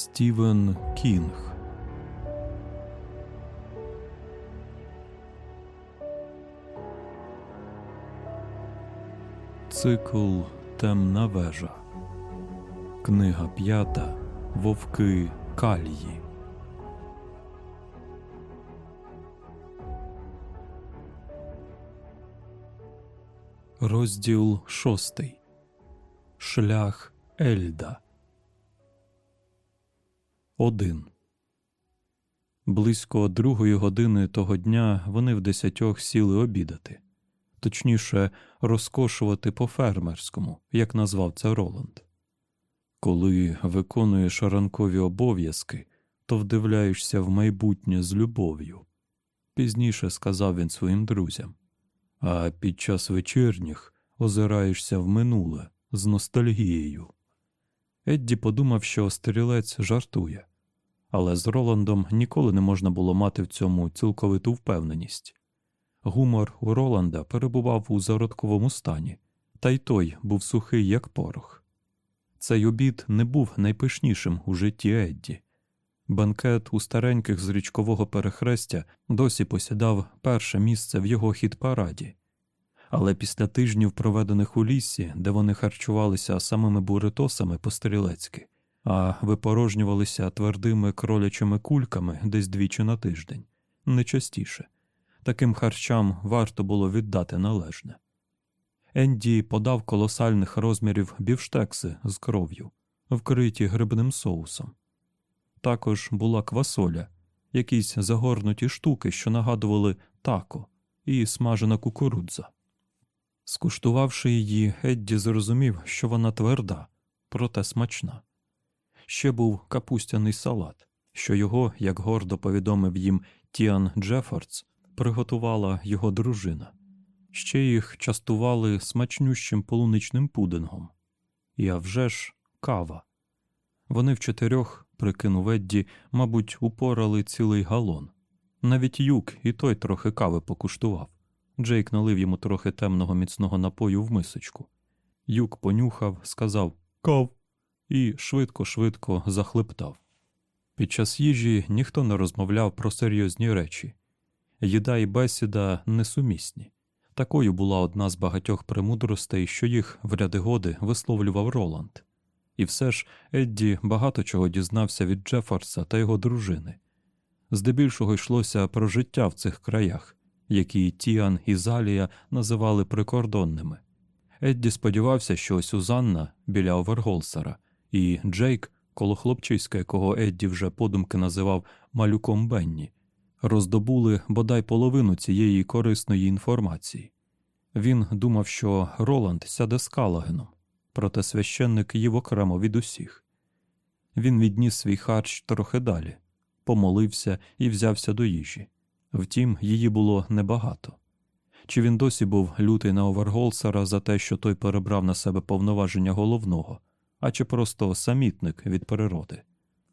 Стівен Кінг Цикл Темна вежа. Книга п'ята Вовки Калії. Розділ шостий. Шлях Ельда. Один. Близько другої години того дня вони в десятьох сіли обідати, точніше, розкошувати по фермерському, як назвав це Роланд. Коли виконуєш ранкові обов'язки, то вдивляєшся в майбутнє з любов'ю, пізніше сказав він своїм друзям, а під час вечірніх озираєшся в минуле з ностальгією. Едді подумав, що стрілець жартує, але з Роландом ніколи не можна було мати в цьому цілковиту впевненість. Гумор у Роланда перебував у зародковому стані, та й той був сухий, як порох. Цей обід не був найпишнішим у житті Едді. Банкет у стареньких з річкового перехрестя досі посідав перше місце в його хід параді. Але після тижнів, проведених у лісі, де вони харчувалися самими буритосами по-стрілецьки, а випорожнювалися твердими кролячими кульками десь двічі на тиждень, не частіше. Таким харчам варто було віддати належне. Енді подав колосальних розмірів бівштекси з кров'ю, вкриті грибним соусом. Також була квасоля, якісь загорнуті штуки, що нагадували тако, і смажена кукурудза. Скуштувавши її, Едді зрозумів, що вона тверда, проте смачна. Ще був капустяний салат, що його, як гордо повідомив їм Тіан Джефордс, приготувала його дружина. Ще їх частували смачнющим полуничним пудингом. І а вже ж кава. Вони в чотирьох, прикинув Едді, мабуть, упорали цілий галон. Навіть юк і той трохи кави покуштував. Джейк налив йому трохи темного міцного напою в мисочку. Юк понюхав, сказав Кав і швидко-швидко захлептав. Під час їжі ніхто не розмовляв про серйозні речі. Їда і бесіда несумісні. Такою була одна з багатьох премудростей, що їх в ряди годи висловлював Роланд. І все ж Едді багато чого дізнався від Джефарса та його дружини. Здебільшого йшлося про життя в цих краях, які Тіан і Залія називали прикордонними. Едді сподівався, що Сюзанна біля Оверголсера і Джейк, коло хлопчиська, якого Едді вже подумки називав малюком Бенні, роздобули бодай половину цієї корисної інформації. Він думав, що Роланд сяде з Калагеном, проте священник їв окремо від усіх. Він відніс свій харч трохи далі, помолився і взявся до їжі. Втім, її було небагато. Чи він досі був лютий на Оверголсера за те, що той перебрав на себе повноваження головного, а чи просто самітник від природи?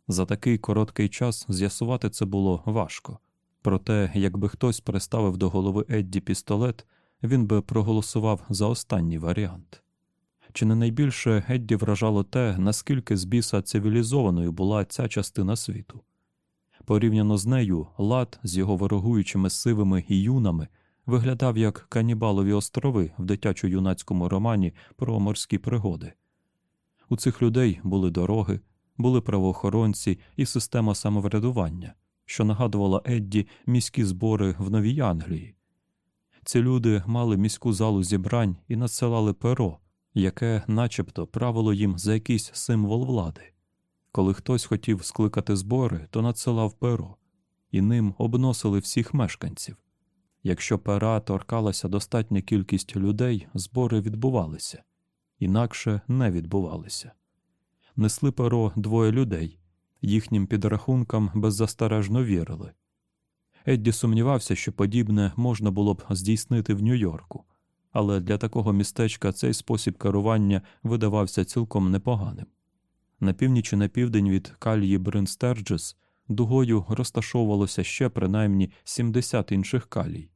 За такий короткий час з'ясувати це було важко. Проте, якби хтось приставив до голови Едді пістолет, він би проголосував за останній варіант. Чи не найбільше Едді вражало те, наскільки з біса цивілізованою була ця частина світу? Порівняно з нею, лад з його ворогуючими сивими і юнами виглядав як канібалові острови в дитячо-юнацькому романі про морські пригоди. У цих людей були дороги, були правоохоронці і система самоврядування, що нагадувала Едді міські збори в Новій Англії. Ці люди мали міську залу зібрань і надсилали перо, яке, начебто, правило їм за якийсь символ влади. Коли хтось хотів скликати збори, то надсилав перо, і ним обносили всіх мешканців. Якщо пера торкалася достатня кількість людей, збори відбувалися, інакше не відбувалися. Несли перо двоє людей, їхнім підрахункам беззастережно вірили. Едді сумнівався, що подібне можна було б здійснити в Нью-Йорку, але для такого містечка цей спосіб керування видавався цілком непоганим. На північ і на південь від кальї Бринстерджес дугою розташовувалося ще принаймні 70 інших калій.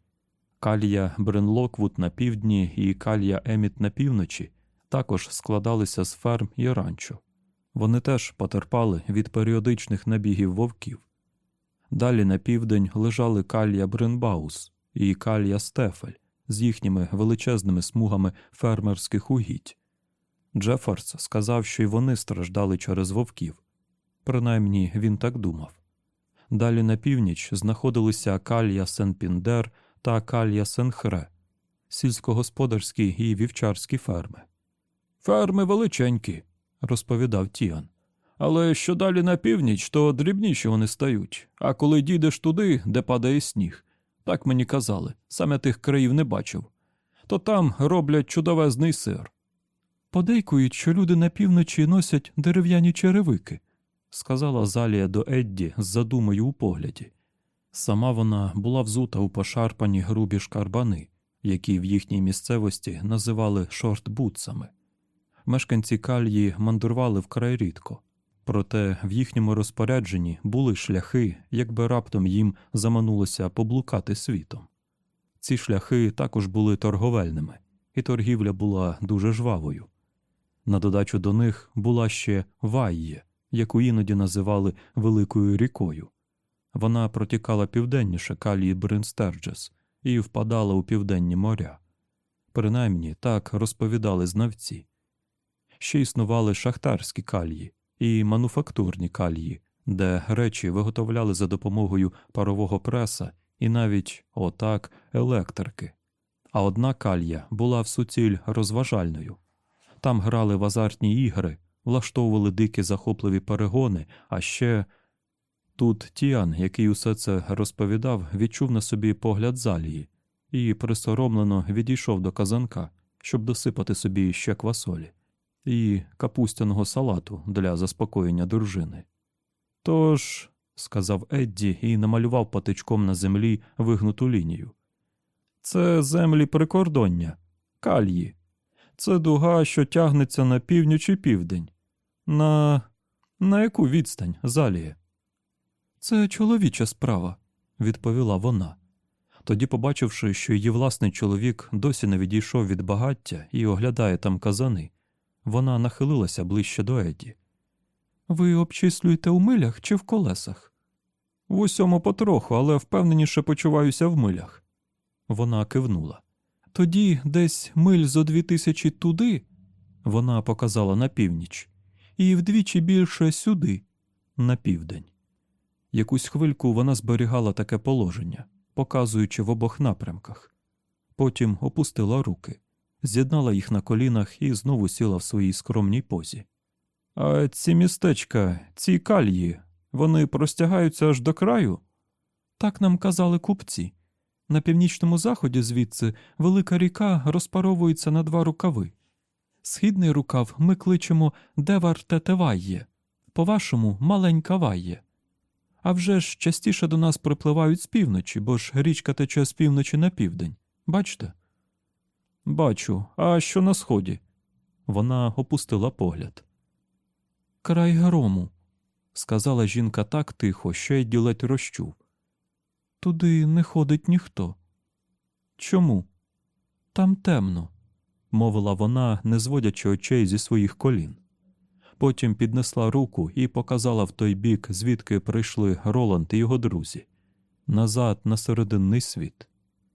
Калія Бренлоквуд на півдні і калія Еміт на півночі також складалися з ферм і ранчо. Вони теж потерпали від періодичних набігів вовків. Далі на південь лежали калія Бренбаус і калія Стефель з їхніми величезними смугами фермерських угідь. Джефарс сказав, що й вони страждали через вовків. Принаймні він так думав. Далі на північ знаходилися Калья Сен-Піндер та Калья Сен-Хре, сільськогосподарські і вівчарські ферми. Ферми величенькі, розповідав Тіан. Але що далі на північ, то дрібніші вони стають, а коли дійдеш туди, де падає сніг, так мені казали, саме тих країв не бачив, то там роблять чудовезний сир. Подейкують, що люди на півночі носять дерев'яні черевики, сказала Залія до Едді з задумою у погляді. Сама вона була взута у пошарпані грубі шкарбани, які в їхній місцевості називали шортбутсами. Мешканці кальї мандрували вкрай рідко, проте в їхньому розпорядженні були шляхи, якби раптом їм заманулося поблукати світом. Ці шляхи також були торговельними, і торгівля була дуже жвавою. На додачу до них була ще Вайє, яку іноді називали Великою рікою. Вона протікала південніше калії Бринстерджес і впадала у південні моря. Принаймні так розповідали знавці. Ще існували шахтарські калії і мануфактурні калії, де речі виготовляли за допомогою парового преса і навіть отак електрики. А одна калья була в суціль розважальною. Там грали в азартні ігри, влаштовували дикі захопливі перегони, а ще тут Тіан, який усе це розповідав, відчув на собі погляд залії і присоромлено відійшов до казанка, щоб досипати собі ще квасолі і капустяного салату для заспокоєння дружини. Тож, сказав Едді і намалював патичком на землі вигнуту лінію. Це землі прикордоння, кальї. Це дуга, що тягнеться на північ і південь. На На яку відстань, Заліє? Це чоловіча справа, відповіла вона. Тоді, побачивши, що її власний чоловік досі не відійшов від багаття і оглядає там казани, вона нахилилася ближче до Еді. Ви обчислюєте у милях чи в колесах? В усьому потроху, але впевненіше почуваюся в милях. Вона кивнула. Тоді десь миль зо дві тисячі туди, вона показала на північ, і вдвічі більше сюди, на південь. Якусь хвильку вона зберігала таке положення, показуючи в обох напрямках. Потім опустила руки, з'єднала їх на колінах і знову сіла в своїй скромній позі. А ці містечка, ці кальї, вони простягаються аж до краю? Так нам казали купці. На північному заході звідси велика ріка розпаровується на два рукави. Східний рукав ми кличемо Девар Тетевайє, по-вашому, маленька вайє. А вже ж частіше до нас припливають з півночі, бо ж річка тече з півночі на південь. Бачите? Бачу, а що на сході? Вона опустила погляд. Край грому, сказала жінка так тихо, що й ділеть розчув. Туди не ходить ніхто. Чому? Там темно, мовила вона, не зводячи очей зі своїх колін. Потім піднесла руку і показала в той бік, звідки прийшли Роланд і його друзі, назад на серединний світ.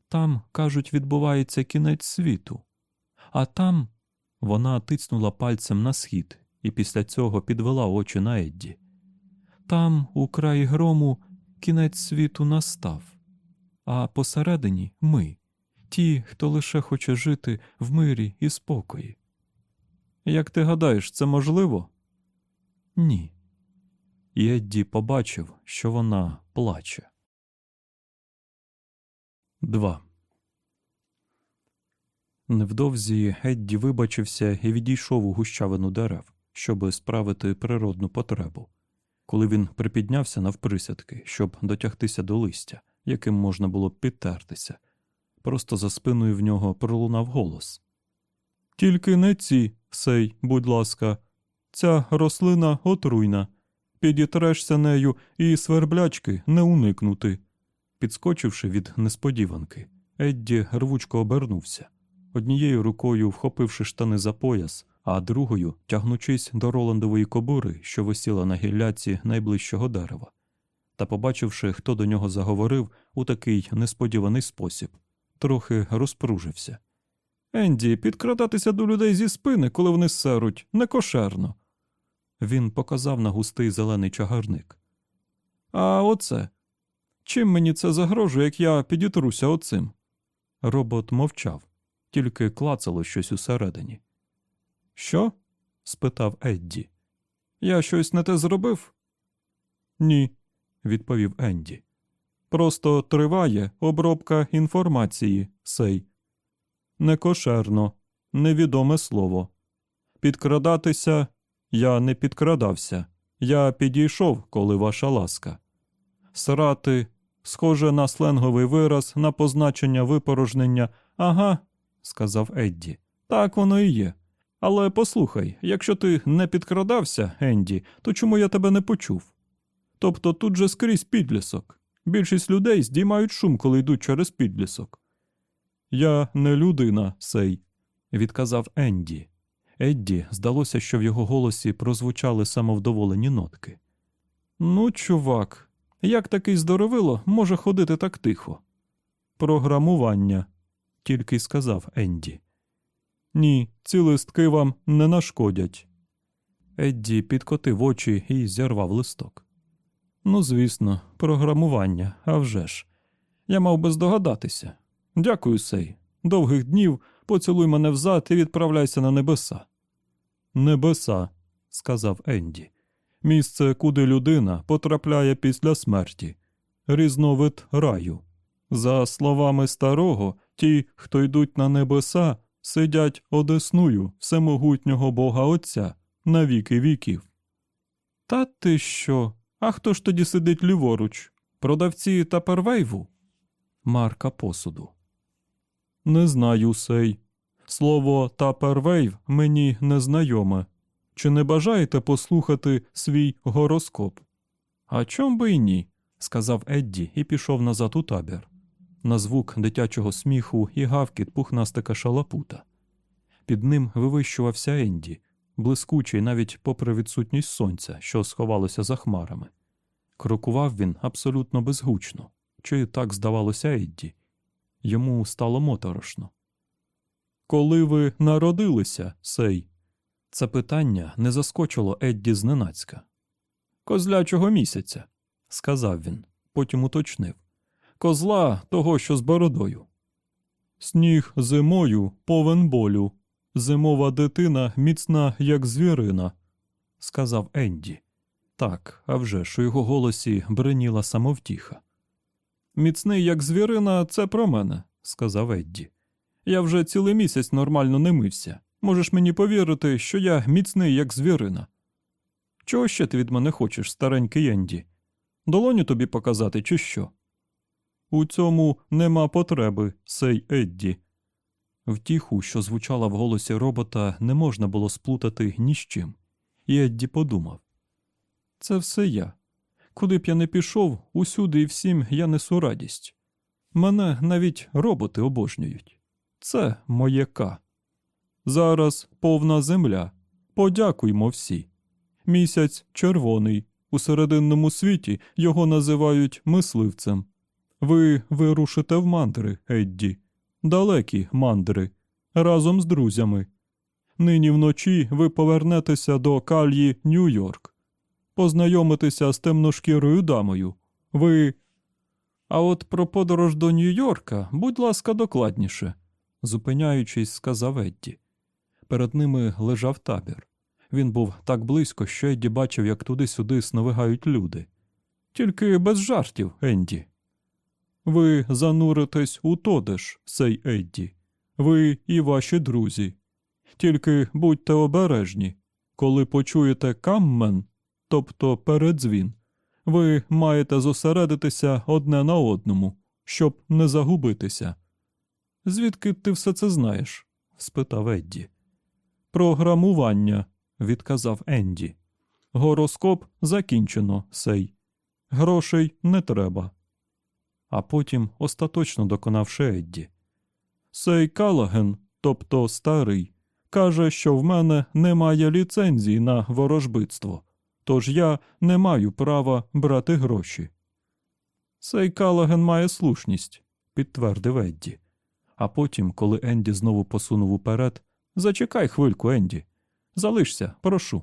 Там, кажуть, відбувається кінець світу, а там вона тицнула пальцем на схід і після цього підвела очі на Едді. Там, у краї грому, кінець світу настав, а посередині ми, ті, хто лише хоче жити в мирі і спокої. Як ти гадаєш, це можливо? Ні. І Едді побачив, що вона плаче. 2. Невдовзі Едді вибачився і відійшов у гущавину дерев, щоби справити природну потребу. Коли він припіднявся навприсядки, щоб дотягтися до листя, яким можна було підтертися, просто за спиною в нього пролунав голос. Тільки не ці, сей, будь ласка, ця рослина отруйна. Підітрешся нею і сверблячки не уникнути. Підскочивши від несподіванки, Едді рвучко обернувся, однією рукою вхопивши штани за пояс, а другою тягнучись до Роландової кобури, що висіла на гілляці найближчого дерева, та, побачивши, хто до нього заговорив у такий несподіваний спосіб, трохи розпружився. Енді, підкрадатися до людей зі спини, коли вони серуть, некошерно. Він показав на густий зелений чагарник. А оце. Чим мені це загрожує, як я підітруся оцим? Робот мовчав, тільки клацало щось усередині. Що? спитав Едді. Я щось не те зробив? Ні, відповів Енді. Просто триває обробка інформації, сей. Некошерно, невідоме слово. Підкрадатися я не підкрадався. Я підійшов, коли ваша ласка. Срати, схоже на сленговий вираз, на позначення випорожнення. Ага, сказав Едді. Так воно і є. Але послухай, якщо ти не підкрадався, Енді, то чому я тебе не почув? Тобто тут же скрізь підлісок. Більшість людей здіймають шум, коли йдуть через підлісок. Я не людина, сей, відказав Енді. Едді здалося, що в його голосі прозвучали самовдоволені нотки. Ну, чувак, як такий здоровило може ходити так тихо? Програмування, тільки й сказав Енді. Ні, ці листки вам не нашкодять. Едді підкотив очі і зірвав листок. Ну, звісно, програмування, а вже ж. Я мав би здогадатися. Дякую, сей. Довгих днів поцілуй мене взад і відправляйся на небеса. Небеса, сказав Енді. Місце, куди людина потрапляє після смерті, різновид раю. За словами старого, ті, хто йдуть на небеса, сидять одесную всемогутнього Бога Отця на віки віків. Та ти що? А хто ж тоді сидить ліворуч? Продавці та первейву? Марка посуду. Не знаю сей. Слово тапервейв мені незнайоме. Чи не бажаєте послухати свій гороскоп? А чом би й ні, сказав Едді і пішов назад у табір. На звук дитячого сміху і гавкіт пухнастика шалапута. Під ним вивищувався Енді, блискучий навіть попри відсутність сонця, що сховалося за хмарами. Крокував він абсолютно безгучно, чи так здавалося Едді. Йому стало моторошно. Коли ви народилися, сей? Це питання не заскочило Едді зненацька. Козлячого місяця, сказав він, потім уточнив. Козла того, що з бородою. Сніг зимою повен болю. Зимова дитина міцна, як звірина, сказав Енді. Так, а вже ж у його голосі бриніла самовтіха. Міцний, як звірина, це про мене, сказав Едді. Я вже цілий місяць нормально не мився. Можеш мені повірити, що я міцний, як звірина. Чого ще ти від мене хочеш, старенький Енді? Долоню тобі показати, чи що? У цьому нема потреби, сей Едді. Втіху, що звучала в голосі робота, не можна було сплутати ні з чим. І Едді подумав це все я. Куди б я не пішов, усюди і всім я несу радість. Мене навіть роботи обожнюють. Це моє К. Зараз повна земля. Подякуймо всі. Місяць червоний. У серединному світі його називають мисливцем. Ви вирушите в мандри, Едді, далекі мандри, разом з друзями. Нині вночі ви повернетеся до кальї Нью-Йорк, познайомитеся з темношкірою дамою. Ви. А от про подорож до Нью-Йорка, будь ласка, докладніше, зупиняючись, сказав Едді. Перед ними лежав табір. Він був так близько, що Едді бачив, як туди-сюди сновигають люди. Тільки без жартів, Енді. Ви зануритесь у тодеш, сей Едді. Ви і ваші друзі. Тільки будьте обережні. Коли почуєте каммен, тобто передзвін, ви маєте зосередитися одне на одному, щоб не загубитися. Звідки ти все це знаєш? спитав Едді. Програмування, відказав Енді. Гороскоп закінчено, сей. Грошей не треба. А потім остаточно доконавши Едді. Сей Калаген, тобто старий, каже, що в мене немає ліцензії на ворожбитство, тож я не маю права брати гроші. Цей Калаген має слушність, підтвердив Едді. А потім, коли Енді знову посунув уперед, зачекай хвильку, Енді. Залишся, прошу.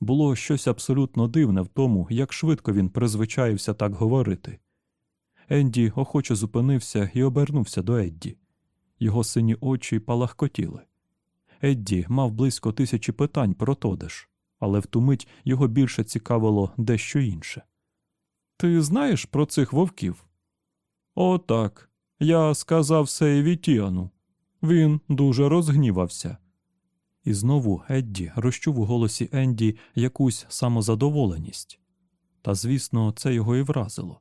Було щось абсолютно дивне в тому, як швидко він призвичаївся так говорити. Енді охоче зупинився і обернувся до Едді. Його сині очі палахкотіли. Едді мав близько тисячі питань про Тодеш, але в ту мить його більше цікавило дещо інше. Ти знаєш про цих вовків? «О, так. Я сказав Сейві Тіану. Він дуже розгнівався. І знову Едді розчув у голосі Енді якусь самозадоволеність. Та, звісно, це його і вразило.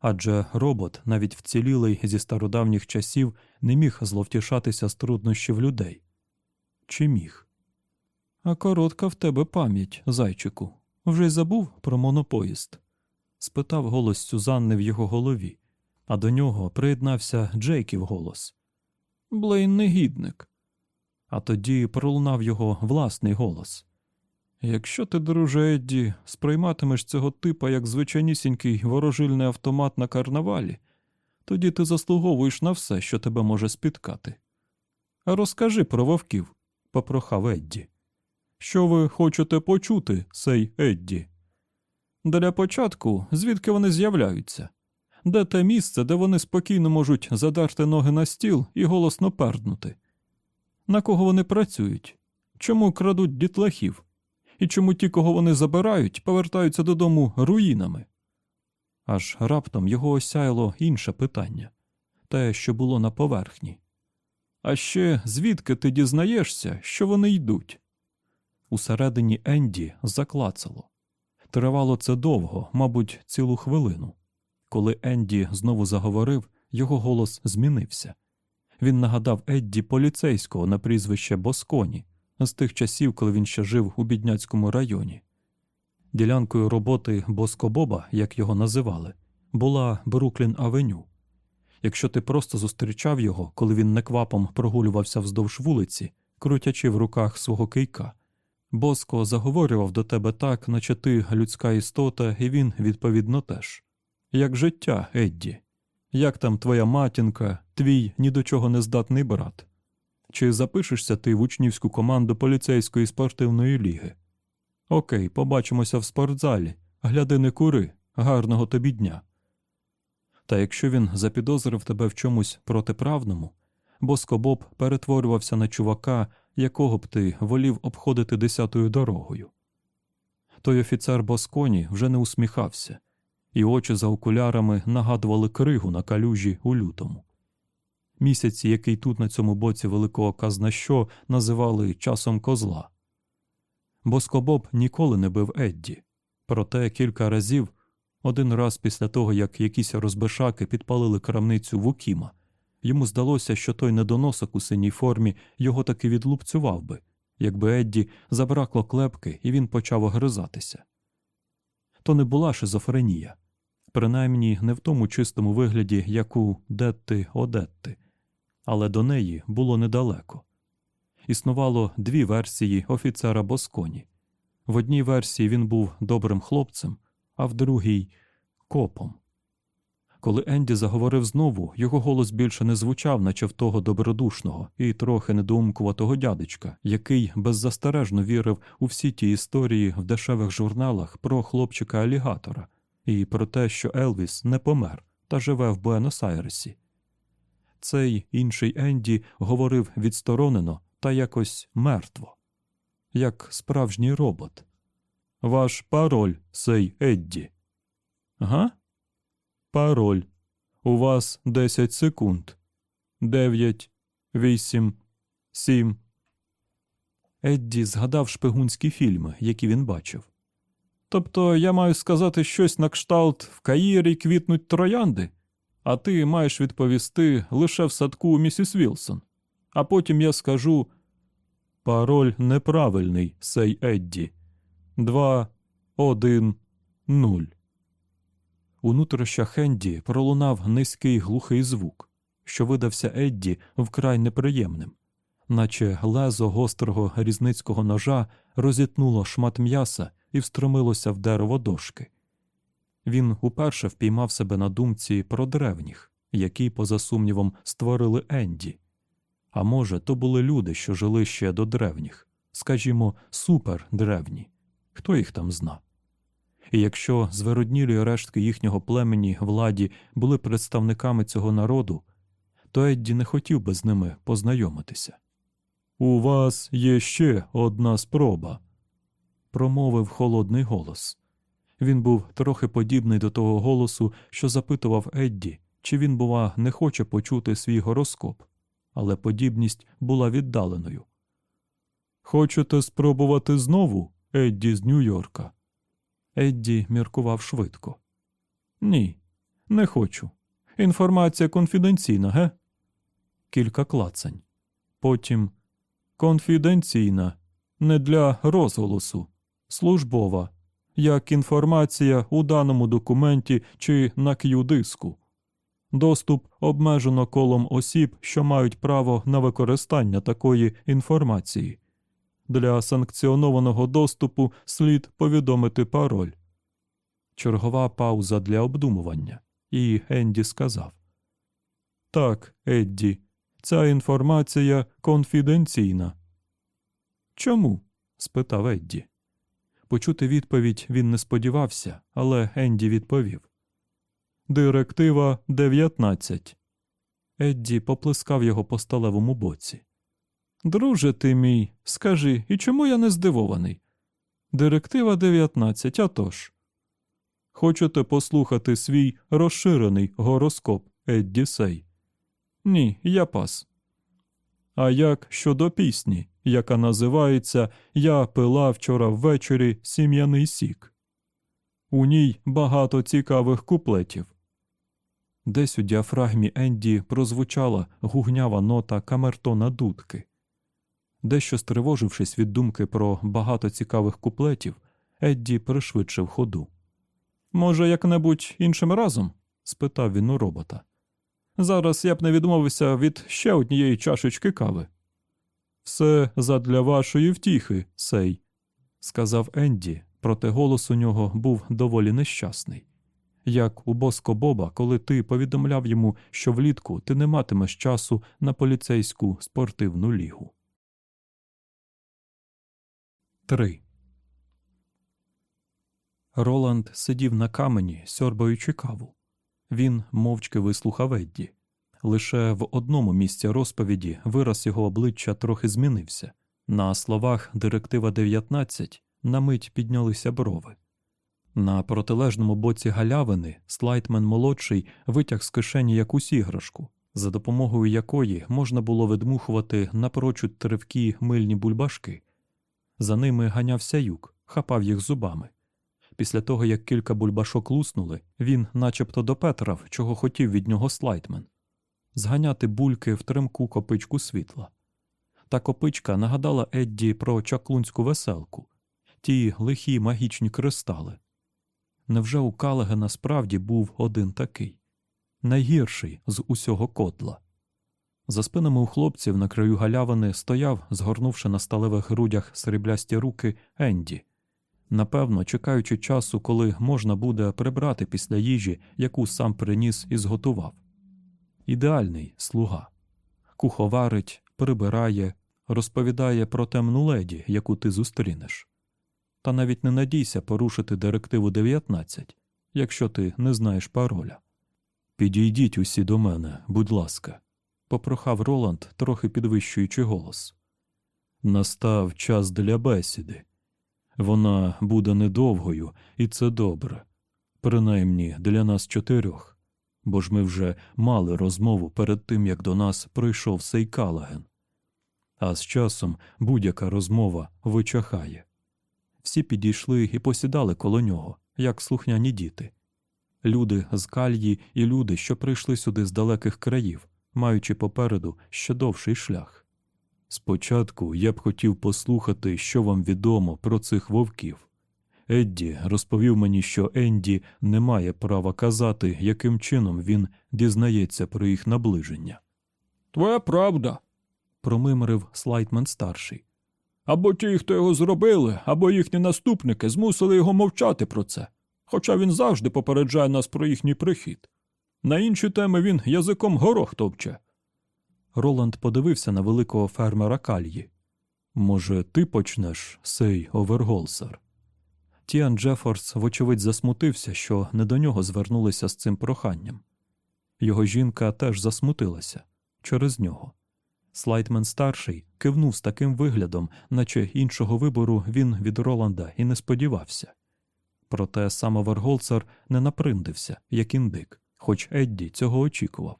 Адже робот, навіть вцілілий зі стародавніх часів, не міг зловтішатися з труднощів людей. Чи міг? А коротка в тебе пам'ять, зайчику. Вже й забув про монопоїзд? спитав голос Сюзанни в його голові, а до нього приєднався Джейків голос. Блейн негідник. А тоді пролунав його власний голос. Якщо ти, друже Едді, сприйматимеш цього типа як звичайнісінький ворожильний автомат на карнавалі, тоді ти заслуговуєш на все, що тебе може спіткати. Розкажи про вовків, попрохав Едді. Що ви хочете почути, сей Едді? Для початку, звідки вони з'являються? Де те місце, де вони спокійно можуть задерти ноги на стіл і голосно перднути? На кого вони працюють? Чому крадуть дітлахів? І чому ті, кого вони забирають, повертаються додому руїнами? Аж раптом його осяяло інше питання те, що було на поверхні. А ще звідки ти дізнаєшся, що вони йдуть? Усередині Енді заклацало. Тривало це довго, мабуть, цілу хвилину. Коли Енді знову заговорив, його голос змінився. Він нагадав Едді поліцейського на прізвище Босконі з тих часів, коли він ще жив у бідняцькому районі. Ділянкою роботи Боскобоба, як його називали, була Бруклін Авеню. Якщо ти просто зустрічав його, коли він неквапом прогулювався вздовж вулиці, крутячи в руках свого кийка, Боско заговорював до тебе так, наче ти людська істота, і він, відповідно, теж. Як життя, Едді, як там твоя матінка, твій ні до чого не здатний брат? Чи запишешся ти в учнівську команду поліцейської спортивної ліги? Окей, побачимося в спортзалі. Гляди не кури, гарного тобі дня. Та якщо він запідозрив тебе в чомусь протиправному, Боско Боб перетворювався на чувака, якого б ти волів обходити десятою дорогою. Той офіцер Босконі вже не усміхався, і очі за окулярами нагадували кригу на калюжі у лютому. Місяці, який тут на цьому боці великого казна що, називали часом козла. Боскобоб ніколи не бив Едді, проте кілька разів, один раз після того, як якісь розбишаки підпалили крамницю Вукіма, йому здалося, що той недоносок у синій формі його таки відлупцював би, якби Едді забракло клепки і він почав огризатися. То не була шизофренія, принаймні не в тому чистому вигляді, як у Детти Одетти, але до неї було недалеко. Існувало дві версії офіцера Босконі. В одній версії він був добрим хлопцем, а в другій копом. Коли Енді заговорив знову, його голос більше не звучав, наче в того добродушного і трохи недоумкуватого дядечка, який беззастережно вірив у всі ті історії в дешевих журналах про хлопчика алігатора і про те, що Елвіс не помер та живе в Буенос-Айресі. Цей інший Енді говорив відсторонено та якось мертво, як справжній робот. Ваш пароль, сей Едді. Га? Пароль. У вас 10 секунд. 9, 8, 7. Едді згадав шпигунські фільми, які він бачив. Тобто я маю сказати щось на кшталт в Каїрі квітнуть троянди, а ти маєш відповісти лише в садку місіс Вілсон. А потім я скажу пароль неправильний, сей Едді. 2, 1, 0. У нутрощах Енді пролунав низький глухий звук, що видався Едді вкрай неприємним, наче лезо гострого різницького ножа розітнуло шмат м'яса і встромилося в дерево дошки. Він уперше впіймав себе на думці про древніх, які, поза сумнівом, створили Енді. А може, то були люди, що жили ще до древніх, скажімо, супердревні. Хто їх там зна? І якщо звероднілі рештки їхнього племені владі були представниками цього народу, то Едді не хотів би з ними познайомитися. У вас є ще одна спроба, промовив холодний голос. Він був трохи подібний до того голосу, що запитував Едді, чи він, бува, не хоче почути свій гороскоп, але подібність була віддаленою. Хочете спробувати знову, Едді з Нью-Йорка? Едді міркував швидко. Ні, не хочу. Інформація конфіденційна, ге? Кілька клацань. Потім конфіденційна, не для розголосу, службова, як інформація у даному документі чи на Q-диску. Доступ обмежено колом осіб, що мають право на використання такої інформації. Для санкціонованого доступу слід повідомити пароль. Чергова пауза для обдумування, і Енді сказав Так, Едді, ця інформація конфіденційна. Чому? спитав Едді. Почути відповідь він не сподівався, але Енді відповів Директива 19. Едді поплескав його по сталевому боці. Друже ти мій, скажи, і чому я не здивований? Директива 19, а тож. Хочете послухати свій розширений гороскоп Едді Сей? Ні, я пас. А як щодо пісні, яка називається Я пила вчора ввечері сім'яний сік? У ній багато цікавих куплетів. Десь у діафрагмі Енді прозвучала гугнява нота камертона дудки. Дещо стривожившись від думки про багато цікавих куплетів, Едді пришвидшив ходу. Може, як-небудь іншим разом? спитав він у робота. Зараз я б не відмовився від ще однієї чашечки кави. Все задля вашої втіхи, сей, сказав Енді, проте голос у нього був доволі нещасний. Як у Боско Боба, коли ти повідомляв йому, що влітку ти не матимеш часу на поліцейську спортивну лігу. 3. Роланд сидів на камені, сьорбаючи каву. Він мовчки вислухав Едді. Лише в одному місці розповіді вираз його обличчя трохи змінився. На словах Директива 19 на мить піднялися брови. На протилежному боці галявини слайтмен молодший витяг з кишені якусь іграшку, за допомогою якої можна було видмухувати напрочуд тривкі мильні бульбашки. За ними ганявся юк, хапав їх зубами. Після того, як кілька бульбашок луснули, він начебто допетрав, чого хотів від нього слайтмен зганяти бульки в тримку копичку світла. Та копичка нагадала Едді про чаклунську веселку, ті лихі магічні кристали. Невже у Калагена справді був один такий найгірший з усього котла? За спинами у хлопців на краю галявини стояв, згорнувши на сталевих грудях сріблясті руки, Енді, напевно, чекаючи часу, коли можна буде прибрати після їжі, яку сам приніс і зготував. Ідеальний слуга куховарить, прибирає, розповідає про темну леді, яку ти зустрінеш. Та навіть не надійся порушити директиву 19, якщо ти не знаєш пароля. Підійдіть усі до мене, будь ласка, попрохав Роланд, трохи підвищуючи голос. Настав час для бесіди. Вона буде недовгою, і це добре, принаймні для нас чотирьох, бо ж ми вже мали розмову перед тим, як до нас прийшов сей Калаген. А з часом будь-яка розмова вичахає. Всі підійшли і посідали коло нього, як слухняні діти. Люди з кальї і люди, що прийшли сюди з далеких країв, маючи попереду ще довший шлях. Спочатку я б хотів послухати, що вам відомо про цих вовків. Едді розповів мені, що Енді не має права казати, яким чином він дізнається про їх наближення. Твоя правда, промимрив Слайтмен старший. Або ті, хто його зробили, або їхні наступники змусили його мовчати про це, хоча він завжди попереджає нас про їхній прихід. На інші теми він язиком горох топче. Роланд подивився на великого фермера Кальї. Може, ти почнеш, сей Оверголсер? Тіан Джефорс, вочевидь, засмутився, що не до нього звернулися з цим проханням. Його жінка теж засмутилася через нього. Слайтмен старший кивнув з таким виглядом, наче іншого вибору він від Роланда і не сподівався. Проте сам Оверголсер не наприндився, як індик, хоч Едді цього очікував.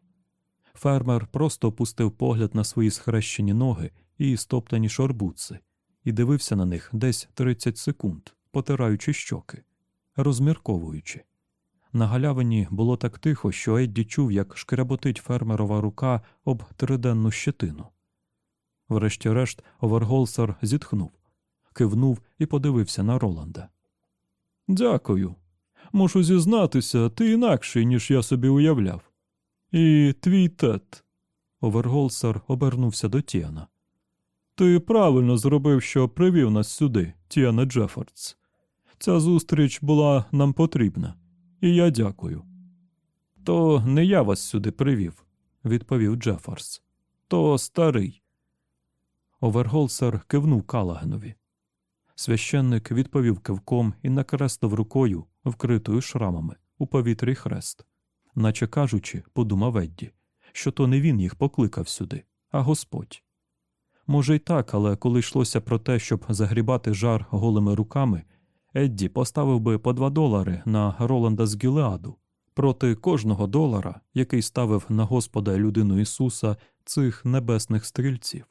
Фермер просто опустив погляд на свої схрещені ноги і стоптані шорбуци, і дивився на них десь 30 секунд, потираючи щоки, розмірковуючи. На галявині було так тихо, що Едді чув, як шкряботить фермерова рука об триденну щетину. Врешті-решт, Оверголсер зітхнув, кивнув і подивився на Роланда. Дякую. Мушу зізнатися, ти інакший, ніж я собі уявляв. І твій тет. Оверголсер обернувся до Тіана. Ти правильно зробив, що привів нас сюди, Тіана Джефордс. Ця зустріч була нам потрібна, і я дякую. То не я вас сюди привів, відповів Джефордс. То старий. Оверголсер кивнув Калагенові. Священник відповів кивком і накрестив рукою, вкритою шрамами, у повітрі хрест, наче кажучи, подумав Едді, що то не він їх покликав сюди, а Господь. Може, й так, але коли йшлося про те, щоб загрібати жар голими руками, Едді поставив би по два долари на Роланда з Гілеаду проти кожного долара, який ставив на Господа людину Ісуса цих небесних стрільців.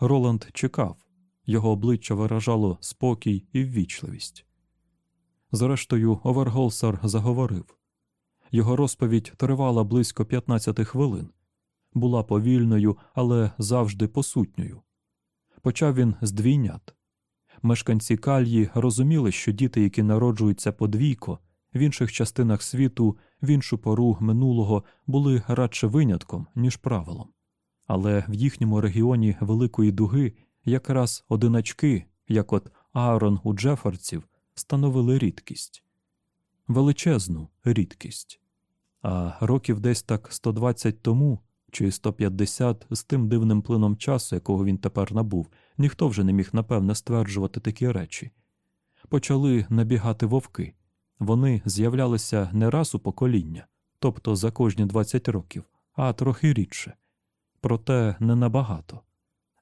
Роланд чекав, його обличчя виражало спокій і ввічливість. Зрештою, Оверголсар заговорив. Його розповідь тривала близько 15 хвилин, була повільною, але завжди посутньою. Почав він з двійнят. Мешканці кальї розуміли, що діти, які народжуються подвійко, в інших частинах світу, в іншу пору минулого, були радше винятком, ніж правилом. Але в їхньому регіоні Великої Дуги якраз одиначки, як от Аарон у Джефорців, становили рідкість величезну рідкість. А років десь так 120 тому чи 150 з тим дивним плином часу, якого він тепер набув, ніхто вже не міг напевне стверджувати такі речі. Почали набігати вовки. Вони з'являлися не раз у покоління, тобто за кожні 20 років, а трохи рідше. Проте не набагато.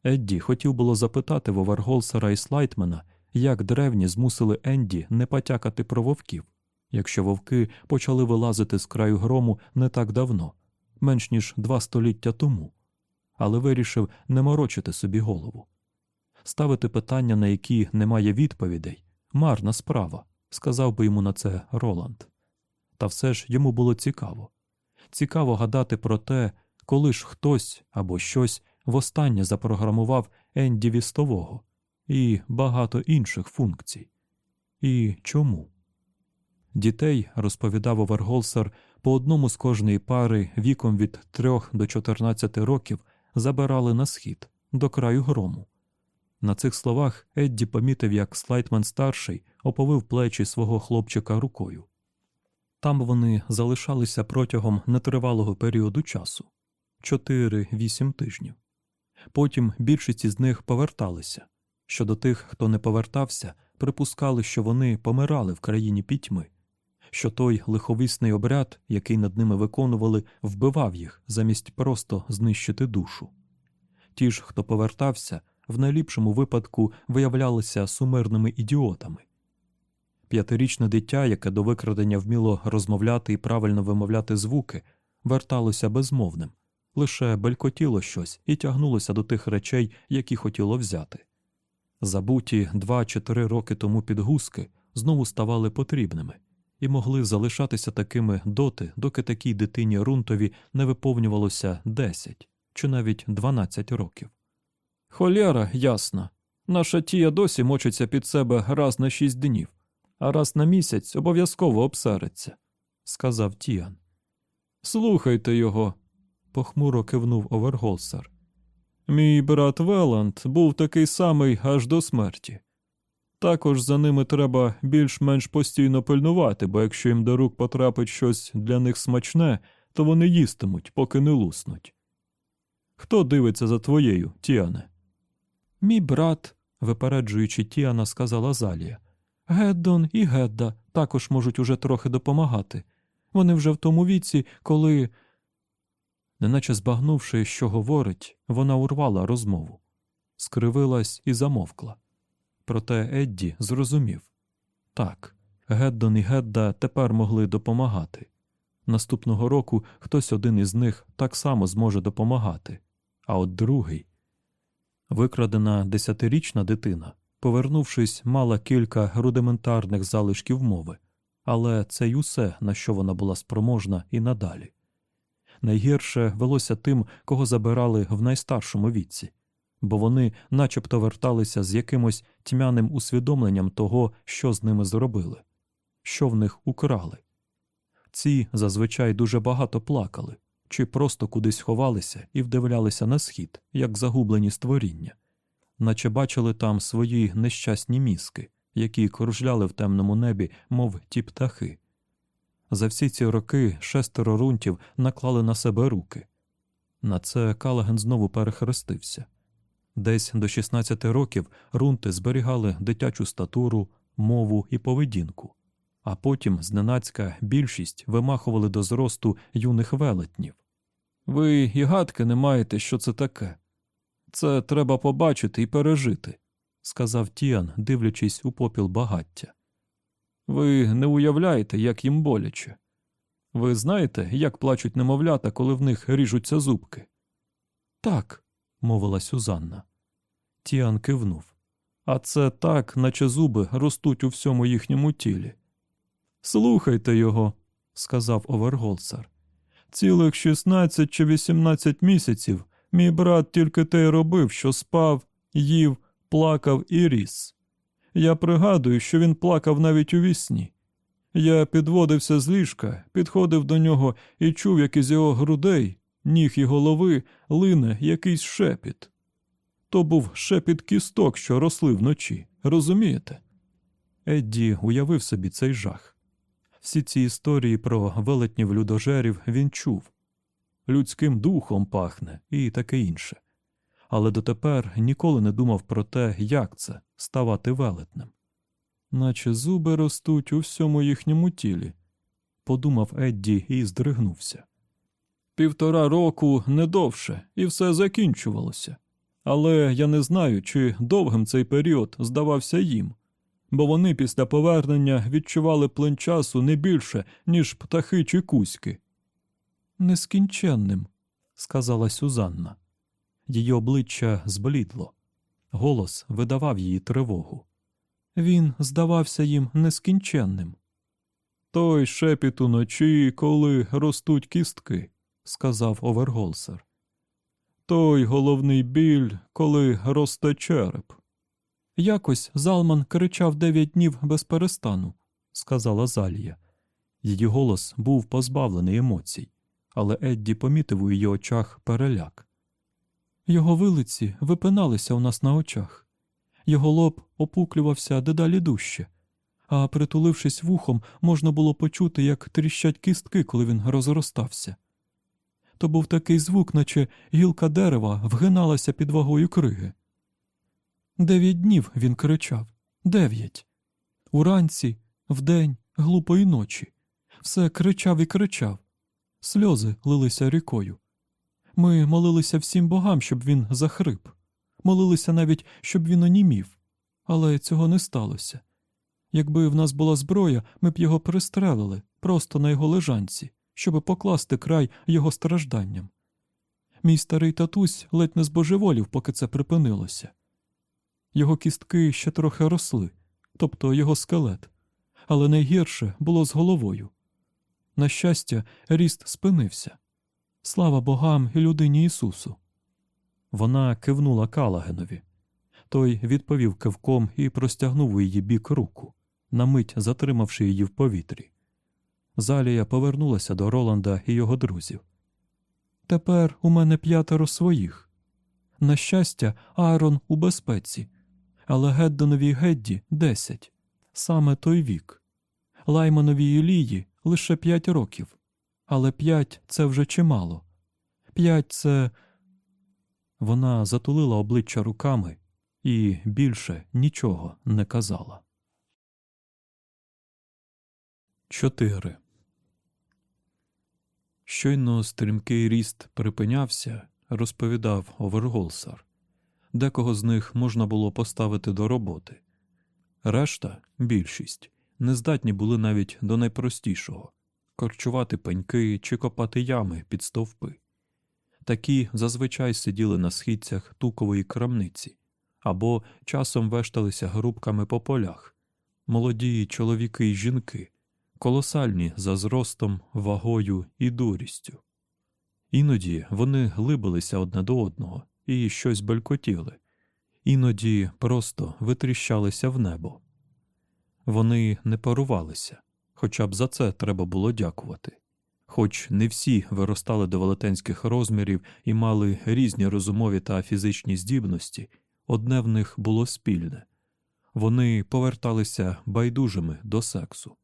Едді хотів було запитати Воварголсера і Слайтмена, як древні змусили Енді не потякати про вовків, якщо вовки почали вилазити з краю грому не так давно, менш ніж два століття тому, але вирішив не морочити собі голову. Ставити питання, на які немає відповідей, марна справа, сказав би йому на це Роланд. Та все ж йому було цікаво. Цікаво гадати про те, коли ж хтось або щось востаннє запрограмував Енді Вістового і багато інших функцій. І чому? Дітей, розповідав Оверголсер, по одному з кожної пари віком від 3 до 14 років забирали на схід, до краю грому. На цих словах Едді помітив, як Слайтман старший оповив плечі свого хлопчика рукою. Там вони залишалися протягом нетривалого періоду часу 4-8 тижнів. Потім більшість із них поверталися. Щодо тих, хто не повертався, припускали, що вони помирали в країні пітьми, що той лиховісний обряд, який над ними виконували, вбивав їх замість просто знищити душу. Ті ж, хто повертався, в найліпшому випадку виявлялися сумирними ідіотами. П'ятирічне дитя, яке до викрадення вміло розмовляти і правильно вимовляти звуки, верталося безмовним, лише белькотіло щось і тягнулося до тих речей, які хотіло взяти. Забуті два чи три роки тому підгузки знову ставали потрібними і могли залишатися такими доти, доки такій дитині Рунтові не виповнювалося 10 чи навіть 12 років. Холєра, ясна. Наша тія досі мочиться під себе раз на шість днів, а раз на місяць обов'язково обсериться, сказав Тіан. Слухайте його, похмуро кивнув Оверголсер. Мій брат Веланд був такий самий аж до смерті. Також за ними треба більш-менш постійно пильнувати, бо якщо їм до рук потрапить щось для них смачне, то вони їстимуть, поки не луснуть. Хто дивиться за твоєю, Тіане? Мій брат, випереджуючи Тіана, сказала Залія. Геддон і Гедда також можуть уже трохи допомагати. Вони вже в тому віці, коли. Неначе збагнувши, що говорить, вона урвала розмову, скривилась і замовкла. Проте Едді зрозумів так, Геддон і Гедда тепер могли допомагати. Наступного року хтось один із них так само зможе допомагати, а от другий. Викрадена десятирічна дитина, повернувшись, мала кілька рудиментарних залишків мови, але це й усе, на що вона була спроможна і надалі. Найгірше велося тим, кого забирали в найстаршому віці, бо вони начебто верталися з якимось тьмяним усвідомленням того, що з ними зробили, що в них украли. Ці зазвичай дуже багато плакали чи просто кудись ховалися і вдивлялися на схід, як загублені створіння, наче бачили там свої нещасні мізки, які кружляли в темному небі, мов ті птахи. За всі ці роки шестеро рунтів наклали на себе руки. На це Калаген знову перехрестився. Десь до 16 років рунти зберігали дитячу статуру, мову і поведінку, а потім зненацька більшість вимахували до зросту юних велетнів. Ви і гадки не маєте, що це таке. Це треба побачити і пережити, сказав Тіан, дивлячись у попіл багаття. Ви не уявляєте, як їм боляче. Ви знаєте, як плачуть немовлята, коли в них ріжуться зубки? Так, мовила Сюзанна. Тіан кивнув. А це так, наче зуби ростуть у всьому їхньому тілі. Слухайте його, сказав Оверголсар. Цілих 16 чи 18 місяців мій брат тільки те й робив, що спав, їв, плакав і ріс. Я пригадую, що він плакав навіть у вісні. Я підводився з ліжка, підходив до нього і чув, як із його грудей, ніг і голови лине якийсь шепіт. То був шепіт кісток, що росли вночі, розумієте? Едді уявив собі цей жах. Всі ці історії про велетнів людожерів він чув людським духом пахне і таке інше. Але дотепер ніколи не думав про те, як це ставати велетнем. Наче зуби ростуть у всьому їхньому тілі, подумав Едді і здригнувся. Півтора року не довше, і все закінчувалося. Але я не знаю, чи довгим цей період здавався їм, бо вони після повернення відчували плин часу не більше, ніж птахи чи кузьки. Нескінченним, сказала Сюзанна. Її обличчя зблідло, голос видавав її тривогу. Він здавався їм нескінченним. Той шепіт уночі, коли ростуть кістки, сказав Оверголсер. Той головний біль, коли росте череп. Якось Залман кричав дев'ять днів без перестану, сказала Залія. Її голос був позбавлений емоцій, але Едді помітив у її очах переляк. Його вилиці випиналися у нас на очах, його лоб опуклювався дедалі дужче, а притулившись вухом, можна було почути, як тріщать кістки, коли він розростався. То був такий звук, наче гілка дерева вгиналася під вагою криги. Дев'ять днів він кричав дев'ять. Уранці, вдень, глупої ночі. Все кричав і кричав. Сльози лилися рікою. Ми молилися всім богам, щоб він захрип, молилися навіть, щоб він онімів, але цього не сталося. Якби в нас була зброя, ми б його пристрелили просто на його лежанці, щоб покласти край його стражданням. Мій старий татусь ледь не збожеволів, поки це припинилося. Його кістки ще трохи росли, тобто його скелет, але найгірше було з головою. На щастя, ріст спинився. Слава богам і людині Ісусу. Вона кивнула Калагенові. Той відповів кивком і простягнув у її бік руку, на мить затримавши її в повітрі. Залія повернулася до Роланда і його друзів. Тепер у мене п'ятеро своїх. На щастя, Аарон у безпеці, але Геддоновій Гедді десять. Саме той вік. Лаймановій Ілії лише п'ять років, але п'ять це вже чимало. П'ять це. Вона затулила обличчя руками і більше нічого не казала. Чотири. Щойно стрімкий ріст припинявся, розповідав Оверголсар. Декого з них можна було поставити до роботи. Решта, більшість, не здатні були навіть до найпростішого корчувати пеньки чи копати ями під стовпи. Такі зазвичай сиділи на східцях тукової крамниці або часом вешталися грубками по полях, молоді чоловіки й жінки, колосальні за зростом, вагою і дурістю. Іноді вони глибилися одне до одного і щось белькотіли, іноді просто витріщалися в небо. Вони не парувалися, хоча б за це треба було дякувати. Хоч не всі виростали до велетенських розмірів і мали різні розумові та фізичні здібності, одне в них було спільне вони поверталися байдужими до сексу.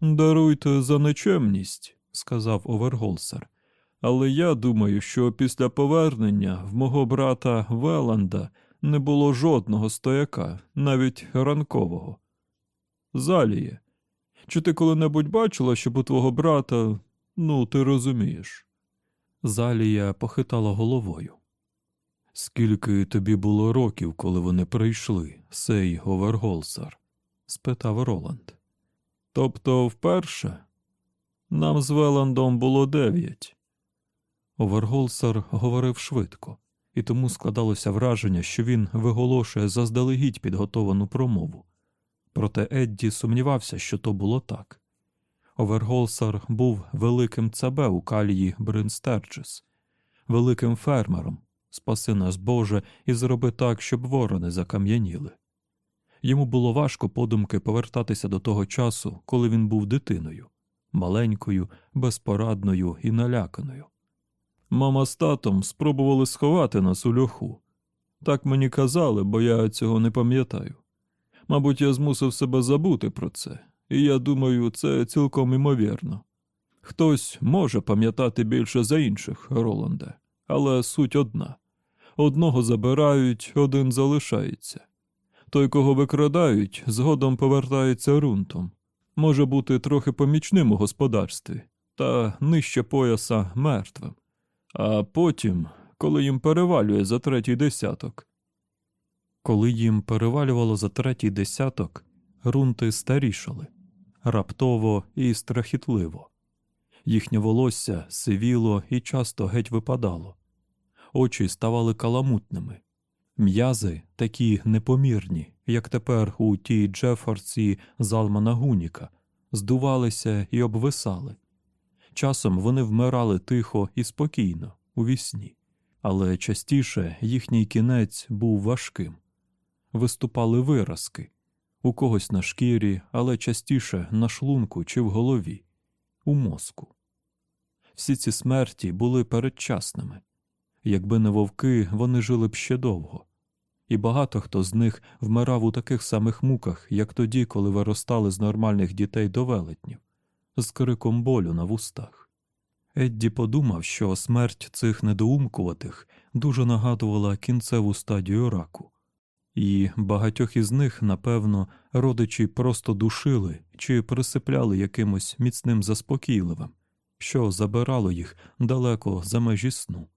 Даруйте за нечемність, сказав Оверголсер, але я думаю, що після повернення в мого брата Веланда не було жодного стояка, навіть ранкового. Заліє, чи ти коли-небудь бачила, щоб у твого брата, ну, ти розумієш? Залія похитала головою. Скільки тобі було років, коли вони прийшли, сей Оверголсар? спитав Роланд. Тобто вперше? Нам з Веландом було дев'ять. Оверголсар говорив швидко, і тому складалося враження, що він виголошує заздалегідь підготовану промову. Проте Едді сумнівався, що то було так. Оверголсар був великим цабе у калії Бринстерчес, великим фермером, спаси нас Боже, і зроби так, щоб ворони закам'яніли. Йому було важко подумки повертатися до того часу, коли він був дитиною, маленькою, безпорадною і наляканою. Мама з татом спробували сховати нас у льоху. Так мені казали, бо я цього не пам'ятаю. Мабуть, я змусив себе забути про це, і я думаю, це цілком імовірно. Хтось може пам'ятати більше за інших, Роланде, але суть одна одного забирають, один залишається. Той, кого викрадають, згодом повертається рунтом. Може бути трохи помічним у господарстві, та нижче пояса мертвим. А потім, коли їм перевалює за третій десяток. Коли їм перевалювало за третій десяток, рунти старішали раптово і страхітливо. Їхнє волосся сивіло і часто геть випадало, очі ставали каламутними, м'язи такі непомірні, як тепер у тій Джефорці Залмана Гуніка, здувалися і обвисали. Часом вони вмирали тихо і спокійно, у вісні, але частіше їхній кінець був важким. Виступали виразки у когось на шкірі, але частіше на шлунку чи в голові, у мозку. Всі ці смерті були передчасними. Якби не вовки, вони жили б ще довго, і багато хто з них вмирав у таких самих муках, як тоді, коли виростали з нормальних дітей до велетнів, з криком болю на вустах. Едді подумав, що смерть цих недоумкуватих дуже нагадувала кінцеву стадію раку, і багатьох із них, напевно, родичі просто душили чи присипляли якимось міцним заспокійливим, що забирало їх далеко за межі сну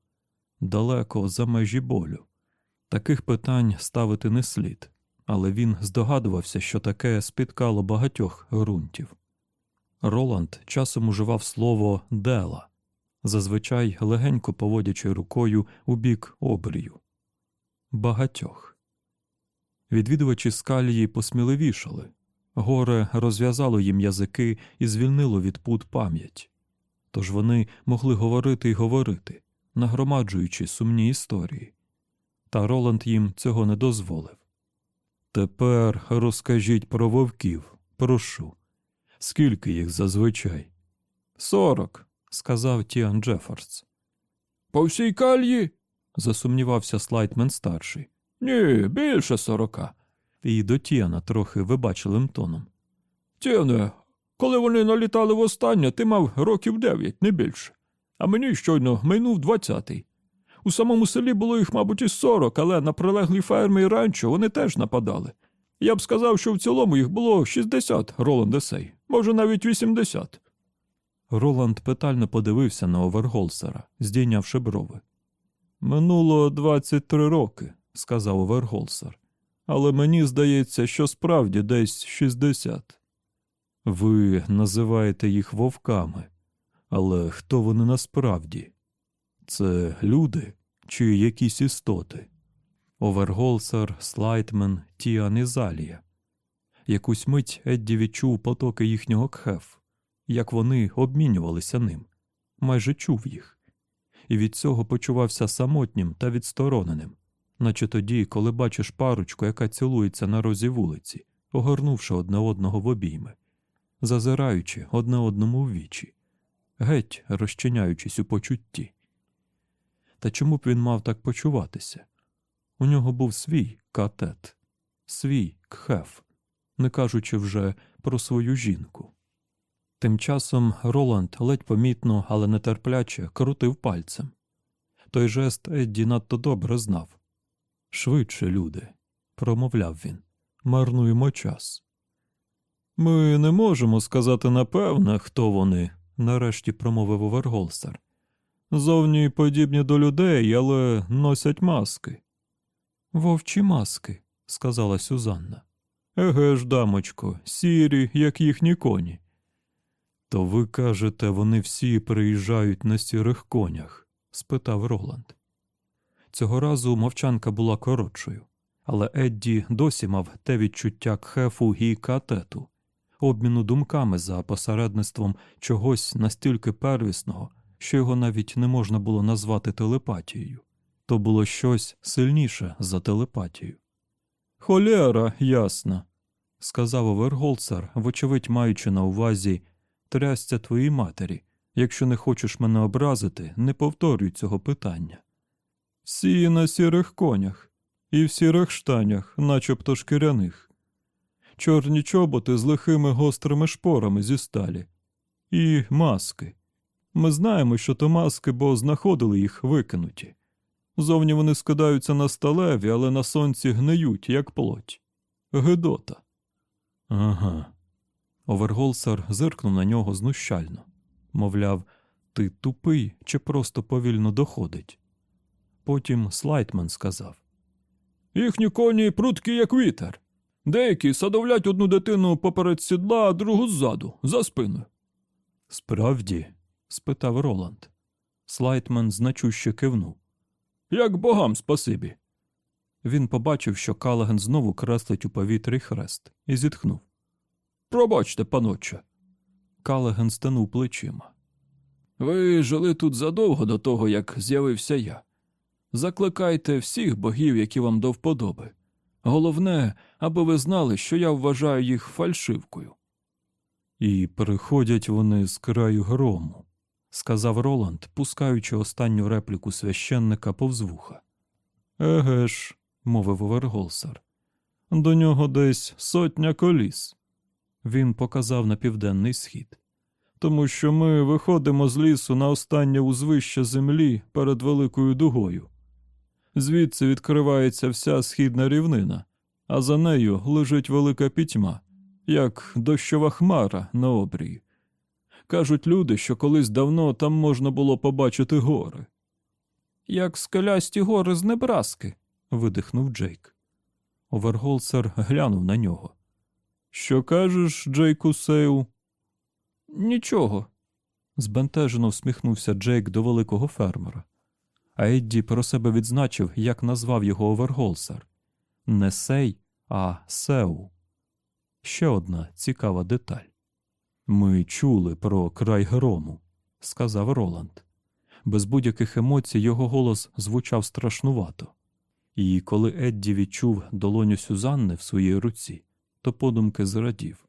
далеко за межі болю. Таких питань ставити не слід, але він здогадувався, що таке спіткало багатьох ґрунтів. Роланд часом уживав слово дела, зазвичай легенько поводячи рукою у бік обрію. Багатьох. Відвідувачі скалії посміливішали, горе розв'язало їм язики і звільнило від пут пам'ять. Тож вони могли говорити й говорити, нагромаджуючи сумні історії. Та Роланд їм цього не дозволив. Тепер розкажіть про вовків, прошу. Скільки їх зазвичай? Сорок, сказав Тіан Джефордс. По всій кальї? засумнівався Слайтмен-старший. Ні, більше сорока. І до Тіана трохи вибачливим тоном. Тєне, коли вони налітали востаннє, ти мав років дев'ять, не більше. А мені щойно минув двадцятий. У самому селі було їх, мабуть, із сорок, але на прилеглій фермі і ранчо вони теж нападали. Я б сказав, що в цілому їх було 60, Роланд Есей, може навіть 80. Роланд питально подивився на Оверголсера, здійнявши брови. Минуло 23 роки, сказав Оверголсер. Але мені здається, що справді десь 60. Ви називаєте їх вовками, але хто вони насправді? Це люди чи якісь істоти? Оверголсер, Слайтмен, Тіан і Залія. Якусь мить Едді відчув потоки їхнього кхеф, як вони обмінювалися ним, майже чув їх, і від цього почувався самотнім та відстороненим, наче тоді, коли бачиш парочку, яка цілується на розі вулиці, огорнувши одне одного в обійми, зазираючи одне одному в вічі, геть розчиняючись у почутті. Та чому б він мав так почуватися? У нього був свій катет, свій кхеф, не кажучи вже про свою жінку. Тим часом Роланд ледь помітно, але нетерпляче крутив пальцем. Той жест Едді надто добре знав. Швидше, люди, промовляв він, марнуємо час. Ми не можемо сказати напевне, хто вони, нарешті промовив Оверголстер. Зовні подібні до людей, але носять маски. Вовчі маски, сказала Сюзанна. Еге ж, дамочко, сірі, як їхні коні. То ви кажете, вони всі приїжджають на сірих конях? спитав Роланд. Цього разу мовчанка була коротшою, але Едді досі мав те відчуття кхефу і катету, обміну думками за посередництвом чогось настільки первісного, що його навіть не можна було назвати телепатією. То було щось сильніше за телепатію. Холєра, ясна, сказав Оверголцер, вочевидь маючи на увазі трясця твоїй матері. Якщо не хочеш мене образити, не повторюй цього питання. Всі на сірих конях і в сірих штанях, начебто шкіряних, чорні чоботи з лихими гострими шпорами зі сталі, і маски. Ми знаємо, що то маски, бо знаходили їх викинуті. Зовні вони скидаються на сталеві, але на сонці гниють, як плоть. Гидота. Ага. Оверголсер зиркнув на нього знущально. Мовляв, ти тупий чи просто повільно доходить. Потім Слайтман сказав Їхні коні пруткі, як вітер. Деякі садовлять одну дитину поперед сідла, а другу ззаду, за спиною. Справді? спитав Роланд. Слайтман значуще кивнув. Як богам спасибі. Він побачив, що Калаген знову креслить у повітрі хрест, і зітхнув. Пробачте, паноче. Калаген стенув плечима. Ви жили тут задовго до того, як з'явився я. Закликайте всіх богів, які вам до вподоби. Головне, аби ви знали, що я вважаю їх фальшивкою. І приходять вони з краю грому, сказав Роланд, пускаючи останню репліку священника повз вуха. Еге ж, мовив Оверголсар, до нього десь сотня коліс. Він показав на південний схід. Тому що ми виходимо з лісу на останнє узвище землі перед великою дугою. Звідси відкривається вся східна рівнина, а за нею лежить велика пітьма, як дощова хмара на обрії. Кажуть люди, що колись давно там можна було побачити гори. Як скелясті гори з Небраски, видихнув Джейк. Оверголсер глянув на нього. Що кажеш, Джейку Сейу? Нічого. Збентежено всміхнувся Джейк до великого фермера. А Едді про себе відзначив, як назвав його Оверголсер. Не сей, а Сеу. Ще одна цікава деталь. Ми чули про край грому, сказав Роланд. Без будь-яких емоцій його голос звучав страшнувато. І коли Едді відчув долоню Сюзанни в своїй руці, то подумки зрадів.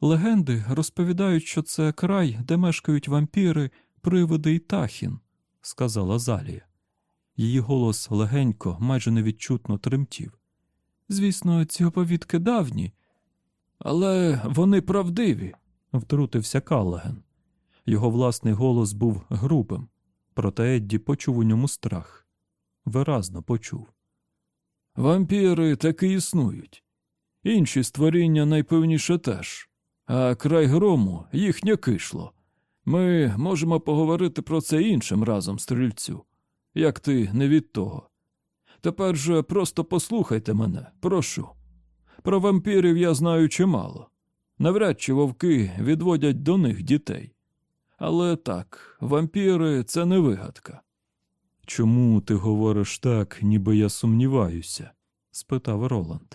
Легенди розповідають, що це край, де мешкають вампіри, привиди і тахін, сказала Залія. Її голос легенько, майже невідчутно тремтів. Звісно, ці оповідки давні, але вони правдиві, втрутився Каллаген. Його власний голос був грубим, проте Едді почув у ньому страх. Виразно почув. Вампіри таки існують. Інші створіння найпевніше теж, а край грому їхнє кишло. Ми можемо поговорити про це іншим разом, стрільцю, як ти не від того. Тепер же просто послухайте мене, прошу. Про вампірів я знаю чимало. Навряд чи вовки відводять до них дітей. Але так, вампіри це не вигадка. Чому ти говориш так, ніби я сумніваюся? спитав Роланд.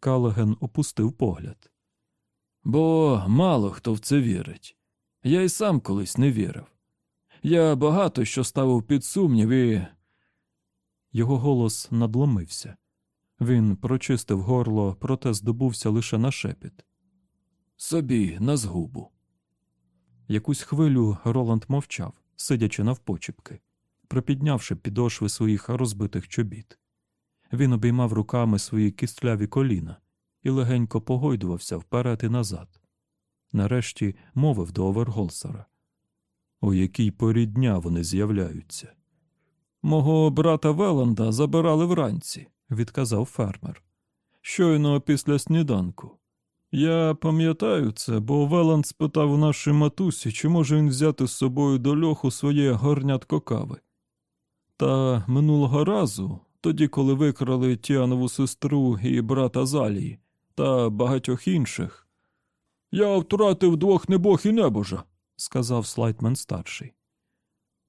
Калаген опустив погляд. Бо мало хто в це вірить. Я й сам колись не вірив. Я багато що ставив під сумнів і. Його голос надломився. Він прочистив горло, проте здобувся лише на шепіт. Собі на згубу. Якусь хвилю Роланд мовчав, сидячи навпочіпки, припіднявши підошви своїх розбитих чобіт. Він обіймав руками свої кістляві коліна і легенько погойдувався вперед і назад. Нарешті мовив до Оверголсера. У якій порі дня вони з'являються. Мого брата Веланда забирали вранці, відказав фермер. Щойно після сніданку. Я пам'ятаю це, бо Веланд спитав у нашій матусі, чи може він взяти з собою до льоху своє горнятко кави. Та минулого разу, тоді, коли викрали Тіанову сестру і брата Залії та багатьох інших, я втратив двох небог і небожа, сказав Слайтмен старший.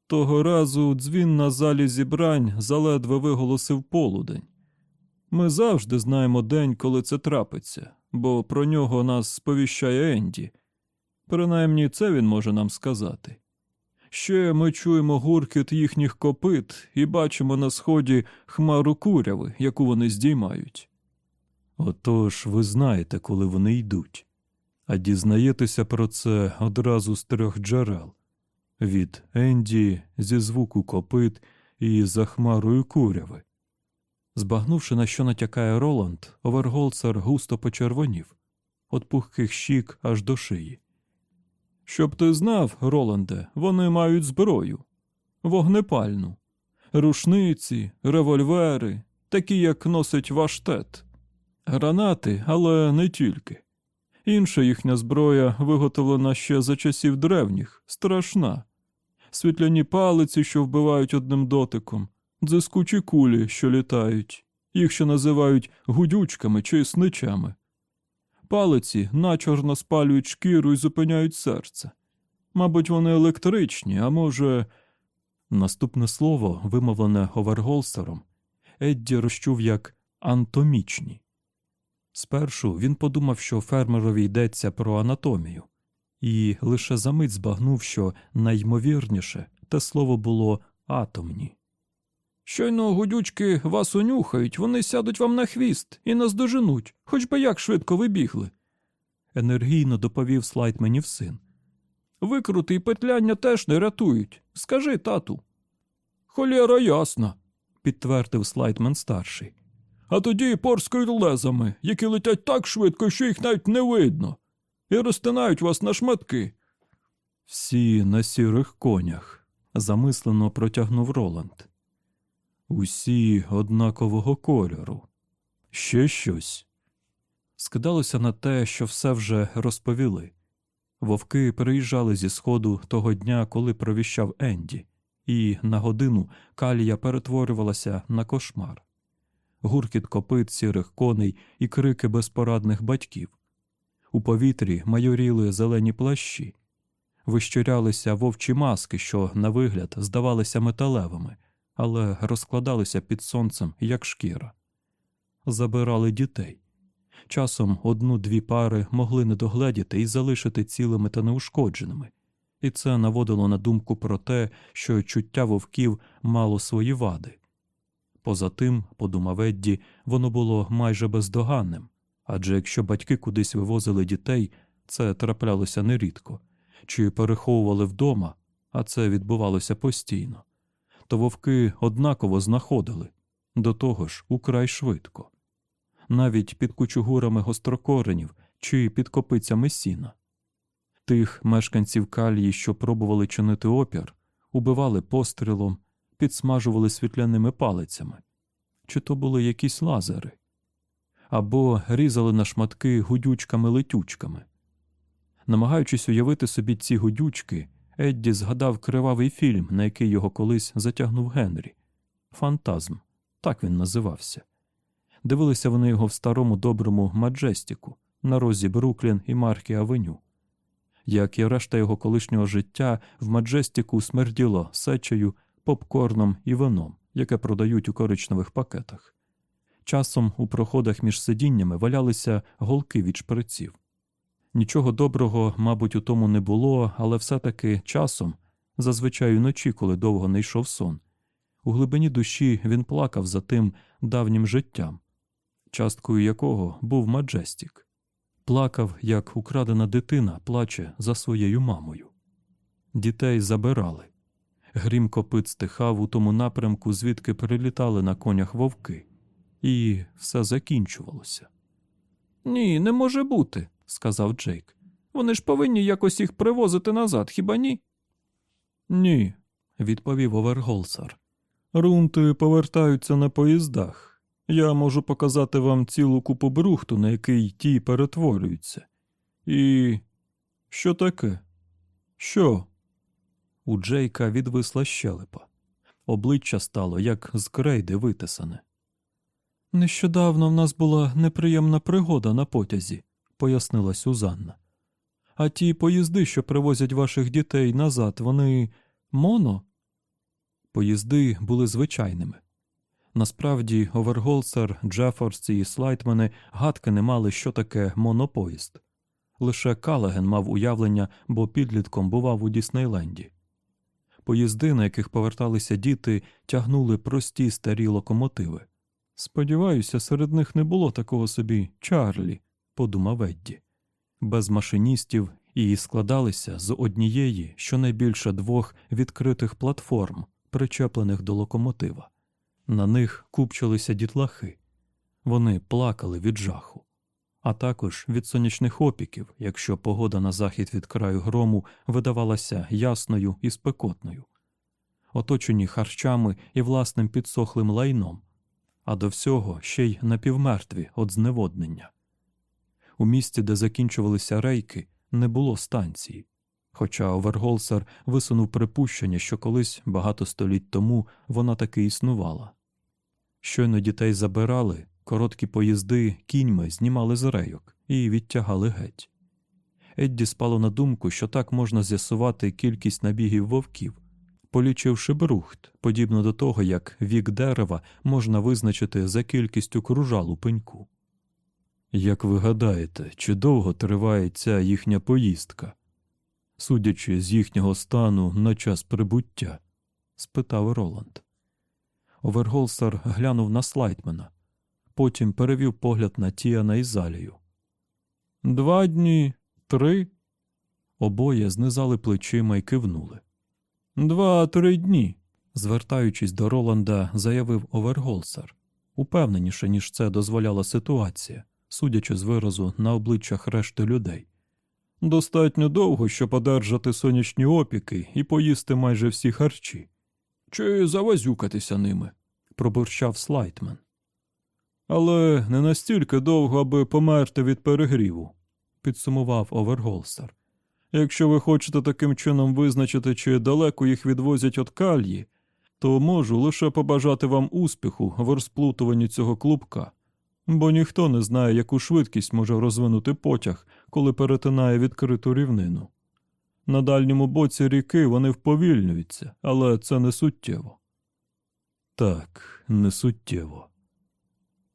Того разу дзвін на залі зібрань заледве виголосив полудень. Ми завжди знаємо день, коли це трапиться, бо про нього нас сповіщає Енді. Принаймні це він може нам сказати. Ще ми чуємо гуркіт їхніх копит і бачимо на сході хмару куряви, яку вони здіймають. Отож ви знаєте, коли вони йдуть, а дізнаєтеся про це одразу з трьох джерел від Енді зі звуку копит і за хмарою куряви. Збагнувши, на що натякає Роланд, Оверголцер густо почервонів, от пухких щік аж до шиї. Щоб ти знав, Роланде, вони мають зброю, вогнепальну, рушниці, револьвери, такі, як носить ваштет, гранати, але не тільки. Інша їхня зброя виготовлена ще за часів древніх, страшна. Світляні палиці, що вбивають одним дотиком, дзискучі кулі, що літають, їх ще називають гудючками чи сничами. Палиці начорно спалюють шкіру і зупиняють серце. Мабуть, вони електричні, а може. Наступне слово, вимовлене Оверголстером, Едді розчув як антомічні. Спершу він подумав, що фермерові йдеться про анатомію, і лише за мить збагнув, що найймовірніше те слово було атомні. Щойно гудючки вас унюхають, вони сядуть вам на хвіст і наздоженуть, хоч би як швидко ви бігли. Енергійно доповів слайдменів син. Викрути і петляння теж не рятують. Скажи, тату. Холєра ясна, підтвердив слайдмен старший. А тоді порскають лезами, які летять так швидко, що їх навіть не видно, і розтинають вас на шматки. Всі на сірих конях, замислено протягнув Роланд. Усі однакового кольору. Ще щось. Скидалося на те, що все вже розповіли. Вовки приїжджали зі сходу того дня, коли провіщав Енді, і на годину калія перетворювалася на кошмар. Гуркіт копит сірих коней і крики безпорадних батьків. У повітрі майоріли зелені плащі, вищурялися вовчі маски, що, на вигляд, здавалися металевими але розкладалися під сонцем, як шкіра. Забирали дітей. Часом одну-дві пари могли не догледіти і залишити цілими та неушкодженими, і це наводило на думку про те, що чуття вовків мало свої вади. Поза тим, подумав Едді, воно було майже бездоганним адже якщо батьки кудись вивозили дітей, це траплялося нерідко, чи переховували вдома, а це відбувалося постійно то вовки однаково знаходили, до того ж украй швидко, навіть під кучугурами гострокоренів чи під копицями сіна. Тих мешканців калії, що пробували чинити опір, убивали пострілом, підсмажували світляними палицями, чи то були якісь лазери, або різали на шматки гудючками-летючками. Намагаючись уявити собі ці гудючки, Едді згадав кривавий фільм, на який його колись затягнув Генрі. Фантазм, так він називався. Дивилися вони його в старому доброму Маджестіку на розі Бруклін і Маркі Авеню. Як і решта його колишнього життя, в Маджестіку смерділо сечею, попкорном і вином, яке продають у коричневих пакетах. Часом у проходах між сидіннями валялися голки від шприців. Нічого доброго, мабуть, у тому не було, але все-таки часом, зазвичай вночі, коли довго не йшов сон, у глибині душі він плакав за тим давнім життям, часткою якого був Маджестік. Плакав, як украдена дитина плаче за своєю мамою. Дітей забирали. Грім копит стихав у тому напрямку, звідки прилітали на конях вовки, і все закінчувалося. Ні, не може бути, сказав Джейк. Вони ж повинні якось їх привозити назад, хіба ні? Ні, відповів Оверголсар. Рунти повертаються на поїздах. Я можу показати вам цілу купу брухту, на який ті перетворюються. І. що таке? Що? У Джейка відвисла щелепа. Обличчя стало, як з крейди витисане. Нещодавно в нас була неприємна пригода на потязі, пояснила Сюзанна. А ті поїзди, що привозять ваших дітей назад, вони моно? Поїзди були звичайними. Насправді, Оверголсер, Джефорс і Слайтмани гадки не мали, що таке монопоїзд. Лише Калаген мав уявлення, бо підлітком бував у Діснейленді. Поїзди, на яких поверталися діти, тягнули прості старі локомотиви. Сподіваюся, серед них не було такого собі Чарлі, подумав Едді, без машиністів і складалися з однієї, щонайбільше двох відкритих платформ, причеплених до локомотива. На них купчилися дітлахи. Вони плакали від жаху, а також від сонячних опіків, якщо погода на захід від краю грому видавалася ясною і спекотною, оточені харчами і власним підсохлим лайном, а до всього ще й напівмертві від зневоднення. У місті, де закінчувалися рейки, не було станції, хоча Оверголсер висунув припущення, що колись багато століть тому вона таки існувала. Щойно дітей забирали, короткі поїзди кіньми знімали з рейок і відтягали геть. Едді спало на думку, що так можна з'ясувати кількість набігів вовків, полічивши брухт, подібно до того, як вік дерева можна визначити за кількістю кружал у пеньку. Як ви гадаєте, чи довго триває ця їхня поїздка, судячи з їхнього стану на час прибуття? спитав Роланд. Оверголсер глянув на слайтмена, потім перевів погляд на Тіана і Залію. Два дні, три. Обоє знизали плечима і кивнули. Два-три дні, звертаючись до Роланда, заявив Оверголсер, упевненіше, ніж це дозволяла ситуація, судячи з виразу на обличчях решти людей. Достатньо довго, щоб одержати сонячні опіки і поїсти майже всі харчі. Чи завазюкатися ними, пробурчав Слайтмен. Але не настільки довго, аби померти від перегріву, підсумував Оверголсер. Якщо ви хочете таким чином визначити, чи далеко їх відвозять від кальї, то можу лише побажати вам успіху в розплутуванні цього клубка, бо ніхто не знає, яку швидкість може розвинути потяг, коли перетинає відкриту рівнину. На дальньому боці ріки вони вповільнюються, але це не суттєво. Так, не суттєво.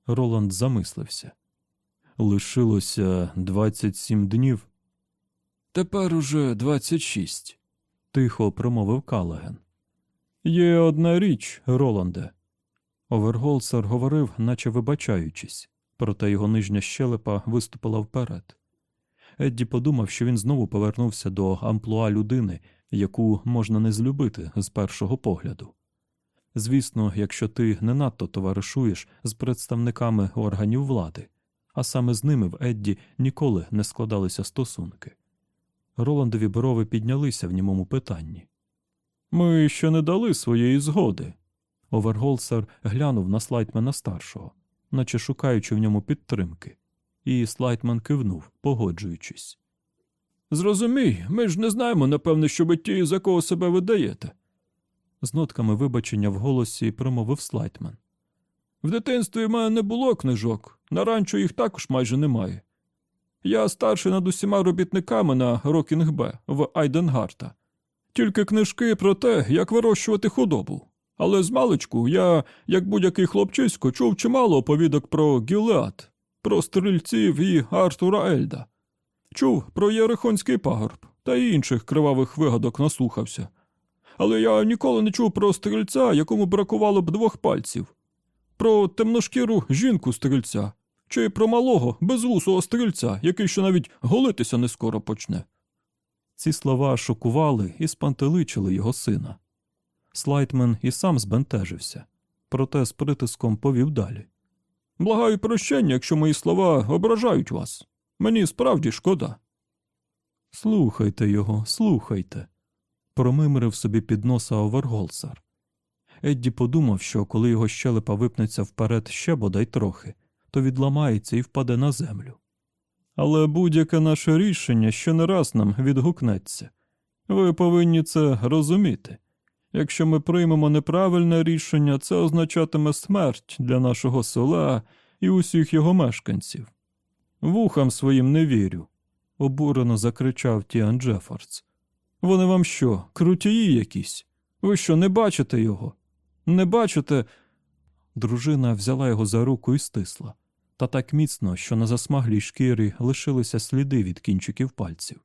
Роланд замислився. Лишилося 27 днів. Тепер уже 26, тихо промовив Калаген. Є одна річ, Роланде. Оверголсер говорив, наче вибачаючись, проте його нижня щелепа виступила вперед. Едді подумав, що він знову повернувся до амплуа людини, яку можна не злюбити з першого погляду. Звісно, якщо ти не надто товаришуєш з представниками органів влади, а саме з ними в Едді ніколи не складалися стосунки. Роландові брови піднялися в німому питанні. Ми ще не дали своєї згоди. Оверголсер глянув на слайтмена старшого, наче шукаючи в ньому підтримки, і слайтман кивнув, погоджуючись. Зрозумій, ми ж не знаємо, напевне, що ви ті, за кого себе видаєте. З нотками вибачення в голосі промовив Слайтмен. В дитинстві в мене не було книжок, на ранчо їх також майже немає. Я старший над усіма робітниками на Рокінг-Б в Айденгарта. Тільки книжки про те, як вирощувати худобу. Але змалечку я, як будь-який хлопчисько, чув чимало оповідок про Гілеад, про стрільців і Артура Ельда. Чув про Єрихонський пагорб та інших кривавих вигадок наслухався. Але я ніколи не чув про стрільця, якому бракувало б двох пальців, про темношкіру жінку стрільця, чи про малого, безвусого стрільця, який ще навіть голитися не скоро почне. Ці слова шокували і спантеличили його сина. Слайтмен і сам збентежився, проте з притиском повів далі. Благаю прощення, якщо мої слова ображають вас. Мені справді шкода. Слухайте його, слухайте, промимрив собі під носа Оверголсар. Едді подумав, що коли його щелепа випнеться вперед ще бодай трохи, то відламається і впаде на землю. Але будь-яке наше рішення ще не раз нам відгукнеться. Ви повинні це розуміти. Якщо ми приймемо неправильне рішення, це означатиме смерть для нашого села і усіх його мешканців. Вухам своїм не вірю, обурено закричав Тіан Джефордс. Вони вам що, крутії якісь? Ви що, не бачите його? Не бачите? Дружина взяла його за руку і стисла, та так міцно, що на засмаглій шкірі лишилися сліди від кінчиків пальців.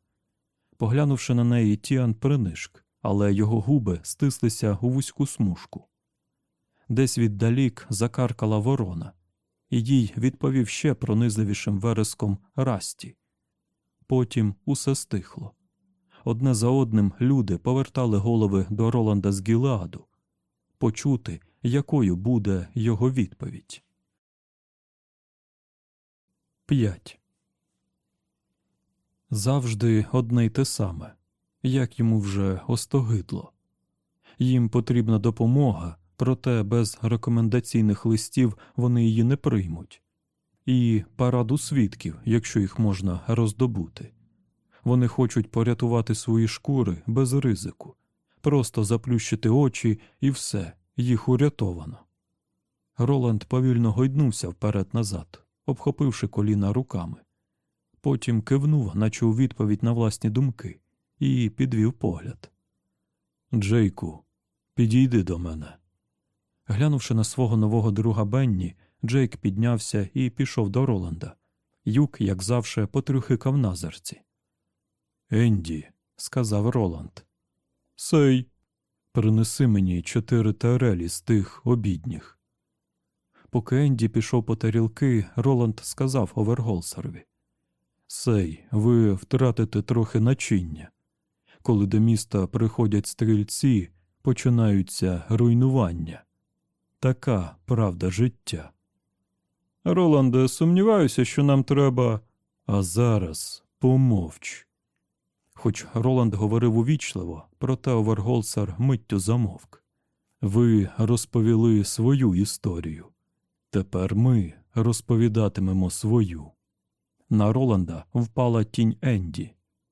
Поглянувши на неї, Тіан принишк, але його губи стислися у вузьку смужку. Десь віддалік закаркала ворона, і їй відповів ще пронизливішим вереском Расті. Потім усе стихло. Одне за одним люди повертали голови до Роланда з Гілеаду, почути, якою буде його відповідь. 5. Завжди одне й те саме, як йому вже остогидло. Їм потрібна допомога, проте без рекомендаційних листів вони її не приймуть, і параду свідків, якщо їх можна роздобути. Вони хочуть порятувати свої шкури без ризику, просто заплющити очі і все, їх урятовано. Роланд повільно гойднувся вперед назад, обхопивши коліна руками. Потім кивнув, наче у відповідь на власні думки, і підвів погляд. Джейку, підійди до мене. Глянувши на свого нового друга Бенні, Джейк піднявся і пішов до Роланда. Юк, як завше, потрюхикав на зерці. Енді, сказав Роланд. Сей, принеси мені чотири тарелі з тих обідніх. Поки Енді пішов по тарілки, Роланд сказав Оверголсерові. Сей, ви втратите трохи начиння. Коли до міста приходять стрільці, починаються руйнування. Така правда життя. Роланде, сумніваюся, що нам треба. А зараз помовч. Хоч Роланд говорив увічливо, проте Оверголсар миттю замовк. Ви розповіли свою історію. Тепер ми розповідатимемо свою. На Роланда впала тінь Енді.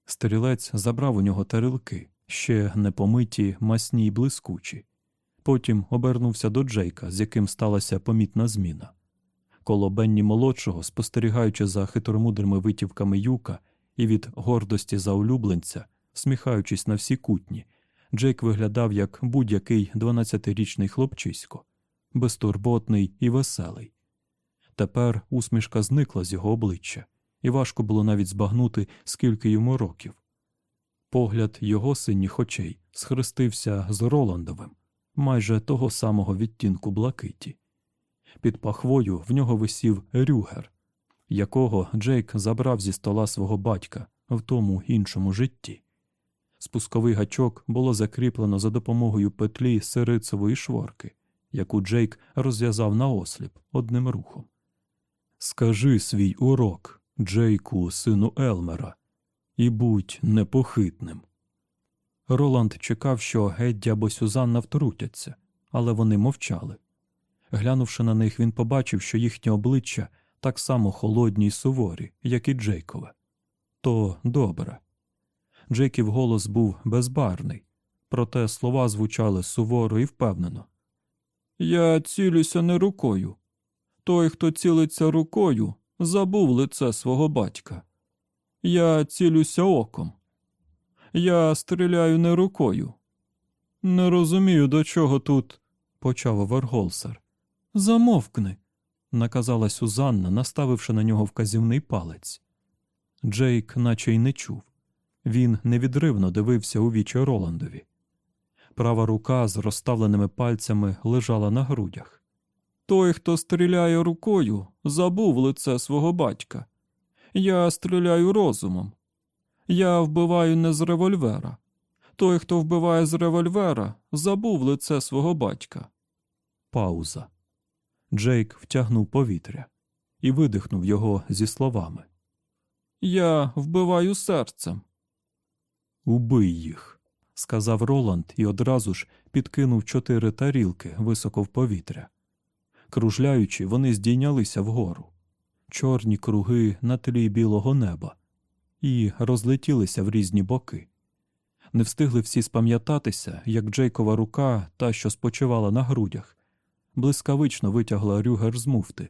Стрілець забрав у нього тарілки, ще не помиті, масні й блискучі. Потім обернувся до Джейка, з яким сталася помітна зміна. Коло Бенні молодшого, спостерігаючи за хитромудрими витівками юка і від гордості за улюбленця, сміхаючись на всі кутні, Джейк виглядав як будь-який 12-річний хлопчисько, безтурботний і веселий. Тепер усмішка зникла з його обличчя, і важко було навіть збагнути, скільки йому років. Погляд його синіх очей схрестився з Роландовим, майже того самого відтінку блакиті. Під пахвою в нього висів рюгер, якого Джейк забрав зі стола свого батька в тому іншому житті. Спусковий гачок було закріплено за допомогою петлі сирицевої шворки, яку Джейк розв'язав наосліп одним рухом. Скажи свій урок, Джейку, сину Елмера, і будь непохитним. Роланд чекав, що Гедді або Сюзанна втрутяться, але вони мовчали. Глянувши на них, він побачив, що їхні обличчя так само холодні й суворі, як і Джейкове. То добре. Джейків голос був безбарний, проте слова звучали суворо і впевнено. Я цілюся не рукою. Той, хто цілиться рукою, забув лице свого батька. Я цілюся оком. Я стріляю не рукою. Не розумію, до чого тут, почав Верголсер. Замовкни, наказала Сюзанна, наставивши на нього вказівний палець. Джейк наче й не чув. Він невідривно дивився у вічі Роландові. Права рука з розставленими пальцями лежала на грудях. Той, хто стріляє рукою, забув лице свого батька. Я стріляю розумом. Я вбиваю не з револьвера. Той, хто вбиває з револьвера, забув лице свого батька. Пауза. Джейк втягнув повітря і видихнув його зі словами. Я вбиваю серцем. Убий їх, сказав Роланд і одразу ж підкинув чотири тарілки високо в повітря. Кружляючи, вони здійнялися вгору, чорні круги на тлі білого неба, і розлетілися в різні боки. Не встигли всі спам'ятатися, як Джейкова рука, та, що спочивала на грудях, блискавично витягла рюгер з муфти.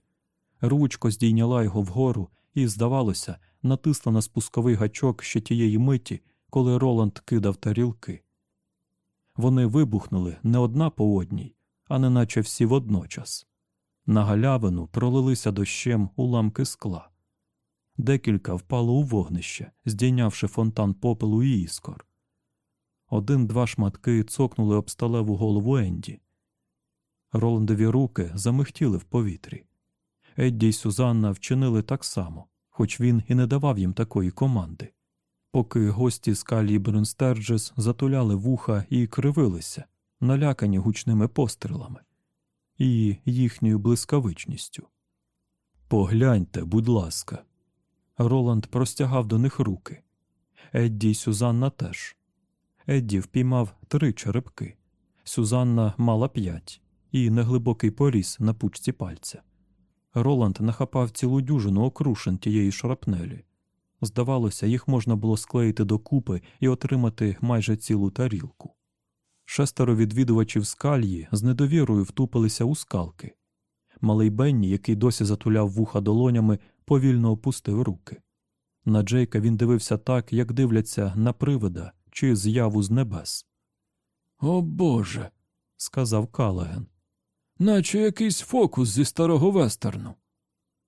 Ручко здійняла його вгору і, здавалося, натисла на спусковий гачок ще тієї миті, коли Роланд кидав тарілки. Вони вибухнули не одна по одній, а неначе всі водночас. На галявину пролилися дощем уламки скла. Декілька впало у вогнище, здійнявши фонтан попелу і іскор. Один-два шматки цокнули об сталеву голову Енді. Роландові руки замихтіли в повітрі. Едді й Сюзанна вчинили так само, хоч він і не давав їм такої команди. Поки гості з Калії Брюнстерджес затуляли вуха і кривилися, налякані гучними пострілами і їхньою блискавичністю. Погляньте, будь ласка. Роланд простягав до них руки. Едді й Сюзанна теж. Едді впіймав три черепки. Сюзанна мала п'ять і неглибокий поріз на пучці пальця. Роланд нахапав цілу дюжину окрушин тієї шрапнелі. Здавалося, їх можна було склеїти докупи і отримати майже цілу тарілку. Шестеро відвідувачів скальї з недовірою втупилися у скалки. Малий Бенні, який досі затуляв вуха долонями, повільно опустив руки. На Джейка він дивився так, як дивляться на привида чи з'яву з небес. О Боже. сказав Калаген. Наче якийсь фокус зі старого вестерну.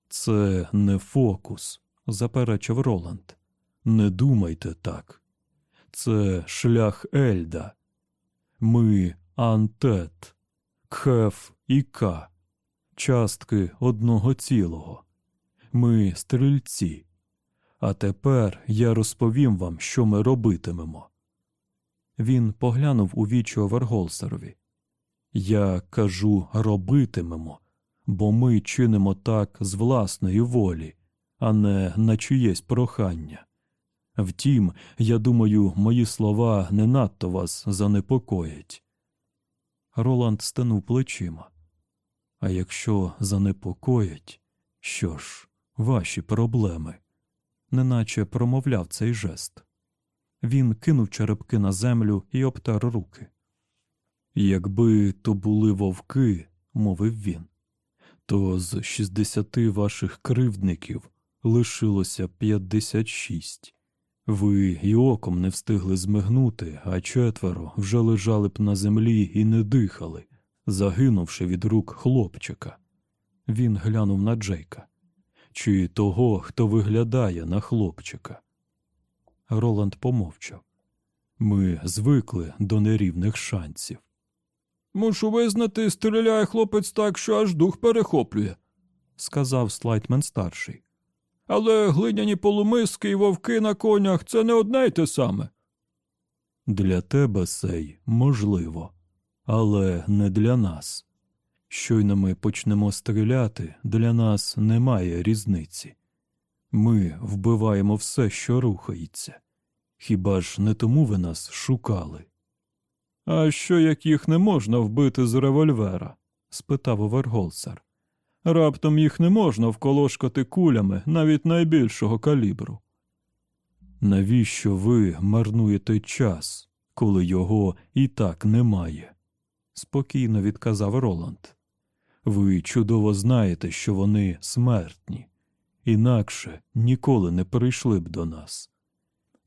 Це не фокус, заперечив Роланд. Не думайте так. Це шлях Ельда. Ми антет, кхеф і К, частки одного цілого. Ми стрільці. А тепер я розповім вам, що ми робитимемо. Він поглянув у вічі Оверголсерові. Я кажу робитимемо, бо ми чинимо так з власної волі, а не на чиєсь прохання. Втім, я думаю, мої слова не надто вас занепокоять. Роланд стенув плечима. А якщо занепокоять, що ж, ваші проблеми, неначе промовляв цей жест. Він кинув черепки на землю і обтер руки. Якби то були вовки, мовив він, то з шістдесяти ваших кривдників лишилося п'ятдесят шість. Ви й оком не встигли змигнути, а четверо вже лежали б на землі і не дихали, загинувши від рук хлопчика. Він глянув на Джейка. Чи того, хто виглядає на хлопчика. Роланд помовчав. Ми звикли до нерівних шансів. Мушу визнати, стріляє хлопець так, що аж дух перехоплює, сказав Слайтмен старший. Але глиняні полумиски і вовки на конях це не одне й те саме. Для тебе сей можливо, але не для нас. Щойно ми почнемо стріляти, для нас немає різниці. Ми вбиваємо все, що рухається. Хіба ж не тому ви нас шукали? А що як їх не можна вбити з револьвера? спитав Оверголсер. Раптом їх не можна вколошкати кулями навіть найбільшого калібру. Навіщо ви марнуєте час, коли його і так немає? спокійно відказав Роланд. Ви чудово знаєте, що вони смертні, інакше ніколи не прийшли б до нас.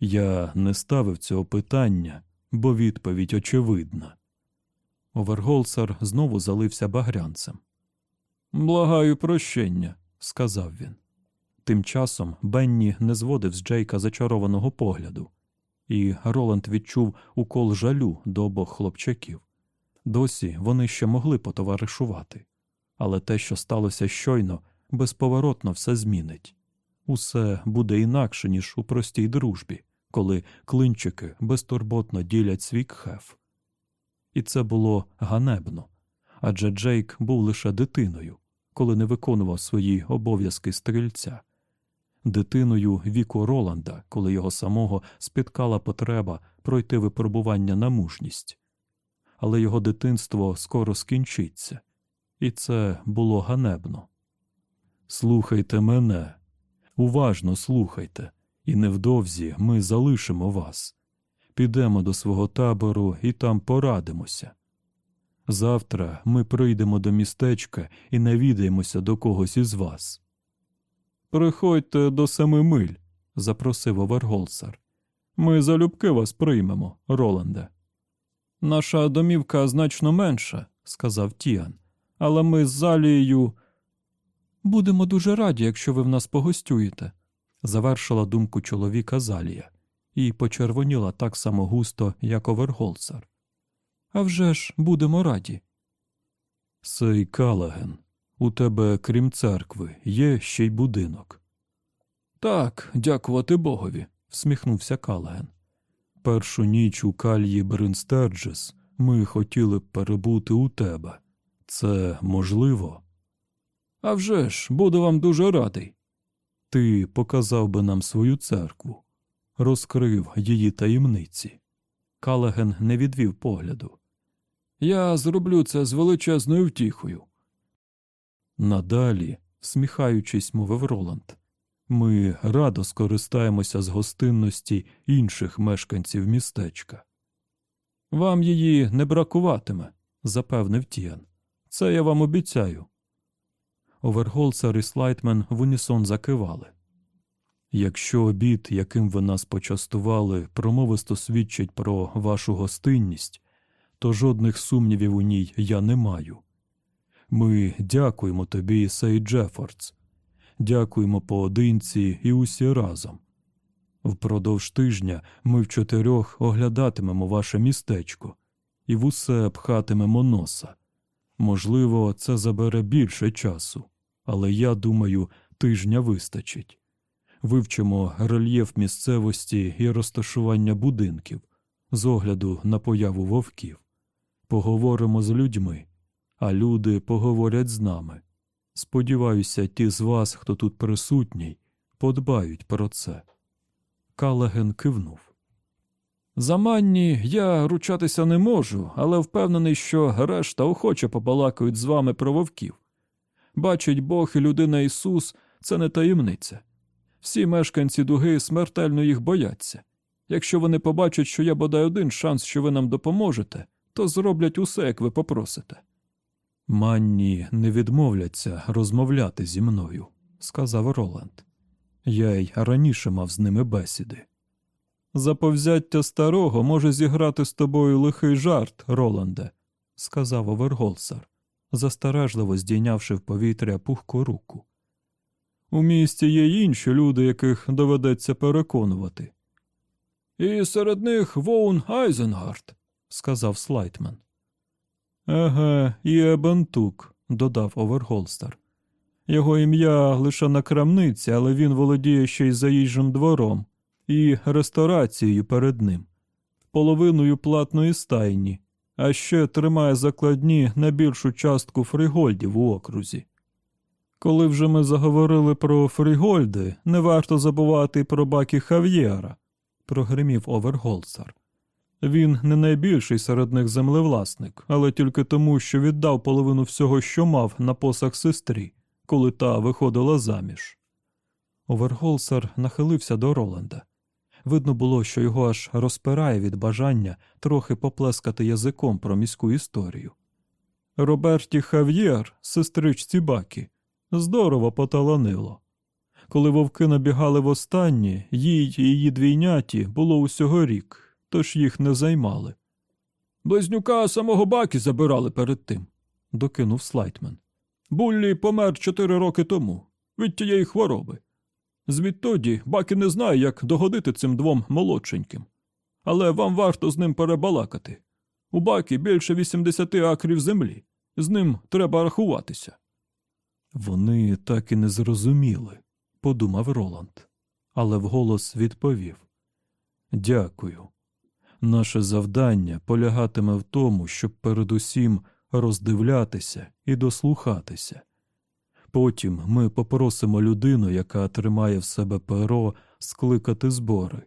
Я не ставив цього питання, бо відповідь очевидна. Оверголсар знову залився багрянцем. Благаю прощення, сказав він. Тим часом Бенні не зводив з Джейка зачарованого погляду, і Роланд відчув укол жалю до обох хлопчаків. Досі вони ще могли потоваришувати, але те, що сталося щойно, безповоротно все змінить. Усе буде інакше, ніж у простій дружбі, коли клинчики безтурботно ділять свій кхеф. І це було ганебно адже Джейк був лише дитиною, коли не виконував свої обов'язки стрільця, дитиною віку Роланда, коли його самого спіткала потреба пройти випробування на мужність. Але його дитинство скоро скінчиться, і це було ганебно. Слухайте мене, уважно слухайте, і невдовзі ми залишимо вас. Підемо до свого табору і там порадимося. Завтра ми прийдемо до містечка і навідаємося до когось із вас. Приходьте до семи миль, запросив Оверголсар. Ми залюбки вас приймемо, Роланде. Наша домівка значно менша, сказав Тіан, але ми з Залією. Будемо дуже раді, якщо ви в нас погостюєте, завершила думку чоловіка Залія і почервоніла так само густо, як Оверголсар. «А вже ж будемо раді. Сей Калаген, у тебе, крім церкви, є ще й будинок. Так, дякувати Богові, всміхнувся Калаген. Першу ніч у кальї Бринстерджес ми хотіли б перебути у тебе. Це можливо? «А вже ж, буду вам дуже радий. Ти показав би нам свою церкву, розкрив її таємниці. Калаген не відвів погляду. Я зроблю це з величезною втіхою. Надалі, всміхаючись, мовив Роланд, ми радо скористаємося з гостинності інших мешканців містечка. Вам її не бракуватиме, запевнив Тіан. Це я вам обіцяю. Оверголсер і Слайтмен в унісон закивали. Якщо обід, яким ви нас почастували, промовисто свідчить про вашу гостинність, то жодних сумнівів у ній я не маю. Ми дякуємо тобі, Сей Джефордс, дякуємо поодинці і усі разом. Впродовж тижня ми в чотирьох оглядатимемо ваше містечко і в усе пхатимемо носа. Можливо, це забере більше часу, але я думаю, тижня вистачить. Вивчимо рельєф місцевості і розташування будинків з огляду на появу вовків. Поговоримо з людьми, а люди поговорять з нами. Сподіваюся, ті з вас, хто тут присутній, подбають про це. Калаген кивнув. За манні я ручатися не можу, але впевнений, що решта охоче побалакають з вами про вовків. Бачить Бог і людина Ісус це не таємниця. Всі мешканці дуги смертельно їх бояться. Якщо вони побачать, що є бодай один шанс, що ви нам допоможете, то зроблять усе, як ви попросите. Манні не відмовляться розмовляти зі мною, сказав Роланд. Я й раніше мав з ними бесіди. Заповзяття старого може зіграти з тобою лихий жарт, Роланде, сказав Оверголсар, застережливо здійнявши в повітря пухку руку. У місті є інші люди, яких доведеться переконувати. І серед них Воун Айзенгард, сказав Слайтман. Еге, і Ебентук, додав Оверголстер. Його ім'я лише на крамниці, але він володіє ще й заїжджим двором і ресторацією перед ним, половиною платної стайні, а ще тримає закладні на більшу частку фригольдів у окрузі. Коли вже ми заговорили про фригольди, не варто забувати про бакі Хав'єра, прогримів Оверголсар. Він не найбільший серед них землевласник, але тільки тому, що віддав половину всього, що мав на посах сестрі, коли та виходила заміж. Оверголсар нахилився до Роланда. Видно було, що його аж розпирає від бажання трохи поплескати язиком про міську історію. Роберті Хав'єр, сестричці Бакі, здорово поталанило. Коли вовки набігали востаннє, їй і її двійняті було усього рік, тож їх не займали. Близнюка самого Бакі забирали перед тим, докинув Слайтмен. Буллі помер чотири роки тому від тієї хвороби. Звідтоді Бакі не знає, як догодити цим двом молодшеньким. Але вам варто з ним перебалакати. У Бакі більше 80 акрів землі. З ним треба рахуватися. Вони так і не зрозуміли, подумав Роланд, але вголос відповів Дякую. Наше завдання полягатиме в тому, щоб передусім роздивлятися і дослухатися. Потім ми попросимо людину, яка тримає в себе перо, скликати збори,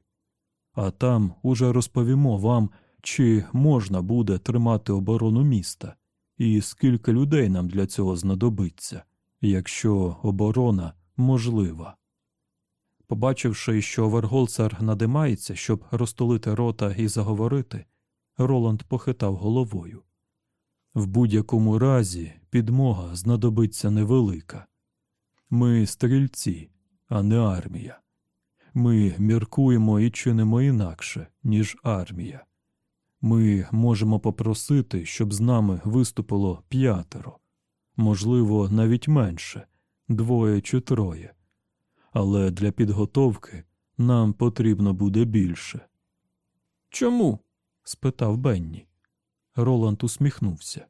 а там уже розповімо вам, чи можна буде тримати оборону міста, і скільки людей нам для цього знадобиться, якщо оборона можлива. Побачивши, що Верголцар надимається, щоб розтулити рота і заговорити, Роланд похитав головою. В будь-якому разі підмога знадобиться невелика. Ми стрільці, а не армія. Ми міркуємо і чинимо інакше, ніж армія. Ми можемо попросити, щоб з нами виступило п'ятеро, можливо, навіть менше, двоє чи троє. Але для підготовки нам потрібно буде більше. Чому? спитав Бенні. Роланд усміхнувся.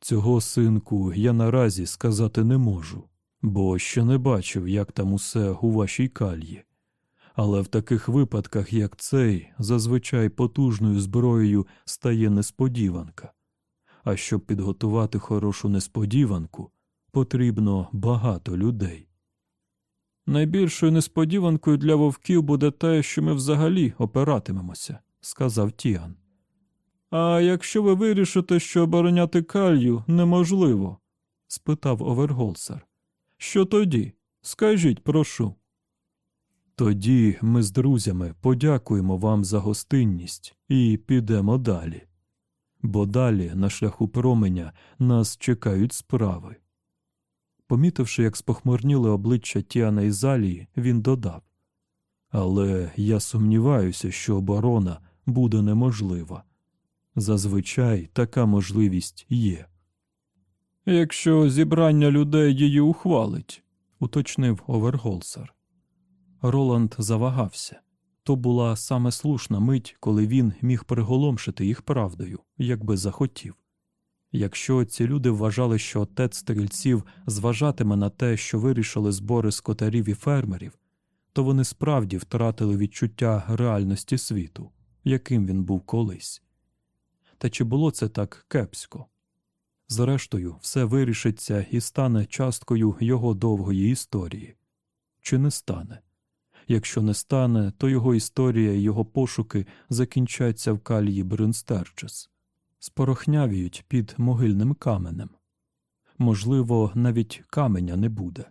Цього, синку, я наразі сказати не можу, бо ще не бачив, як там усе у вашій кальї. Але в таких випадках, як цей, зазвичай потужною зброєю стає несподіванка. А щоб підготувати хорошу несподіванку, потрібно багато людей. Найбільшою несподіванкою для вовків буде те, що ми взагалі опиратимемося, сказав Тіан. А якщо ви вирішите, що обороняти калью неможливо? спитав Оверголсар. Що тоді? Скажіть, прошу. Тоді ми з друзями подякуємо вам за гостинність і підемо далі. Бо далі на шляху променя нас чекають справи. Помітивши, як спохмурніли обличчя Тіана і Залії, він додав Але я сумніваюся, що оборона буде неможлива. Зазвичай така можливість є. Якщо зібрання людей її ухвалить, уточнив Оверголсар. Роланд завагався. То була саме слушна мить, коли він міг приголомшити їх правдою, якби захотів. Якщо ці люди вважали, що отець стрільців зважатиме на те, що вирішили збори скотарів і фермерів, то вони справді втратили відчуття реальності світу, яким він був колись. Та чи було це так кепсько? Зрештою, все вирішиться і стане часткою його довгої історії. Чи не стане? Якщо не стане, то його історія і його пошуки закінчаться в калії Брюнстерчес, спорохнявіють під могильним каменем. Можливо, навіть каменя не буде.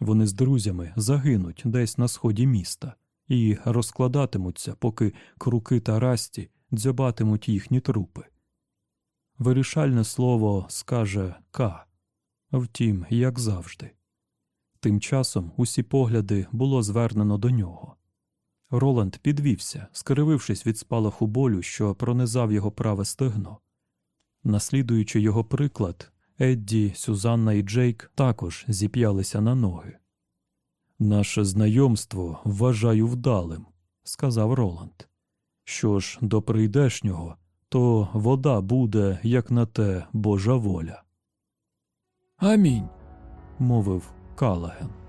Вони з друзями загинуть десь на сході міста і розкладатимуться, поки круки та расті дзьобатимуть їхні трупи. Вирішальне слово скаже К. Втім, як завжди. Тим часом усі погляди було звернено до нього. Роланд підвівся, скривившись від спалаху болю, що пронизав його праве стегно. Наслідуючи його приклад, Едді, Сюзанна і Джейк також зіп'ялися на ноги. Наше знайомство вважаю вдалим, сказав Роланд. Що ж до прийдешнього, то вода буде, як на те, Божа воля. Амінь, мовив Калаген.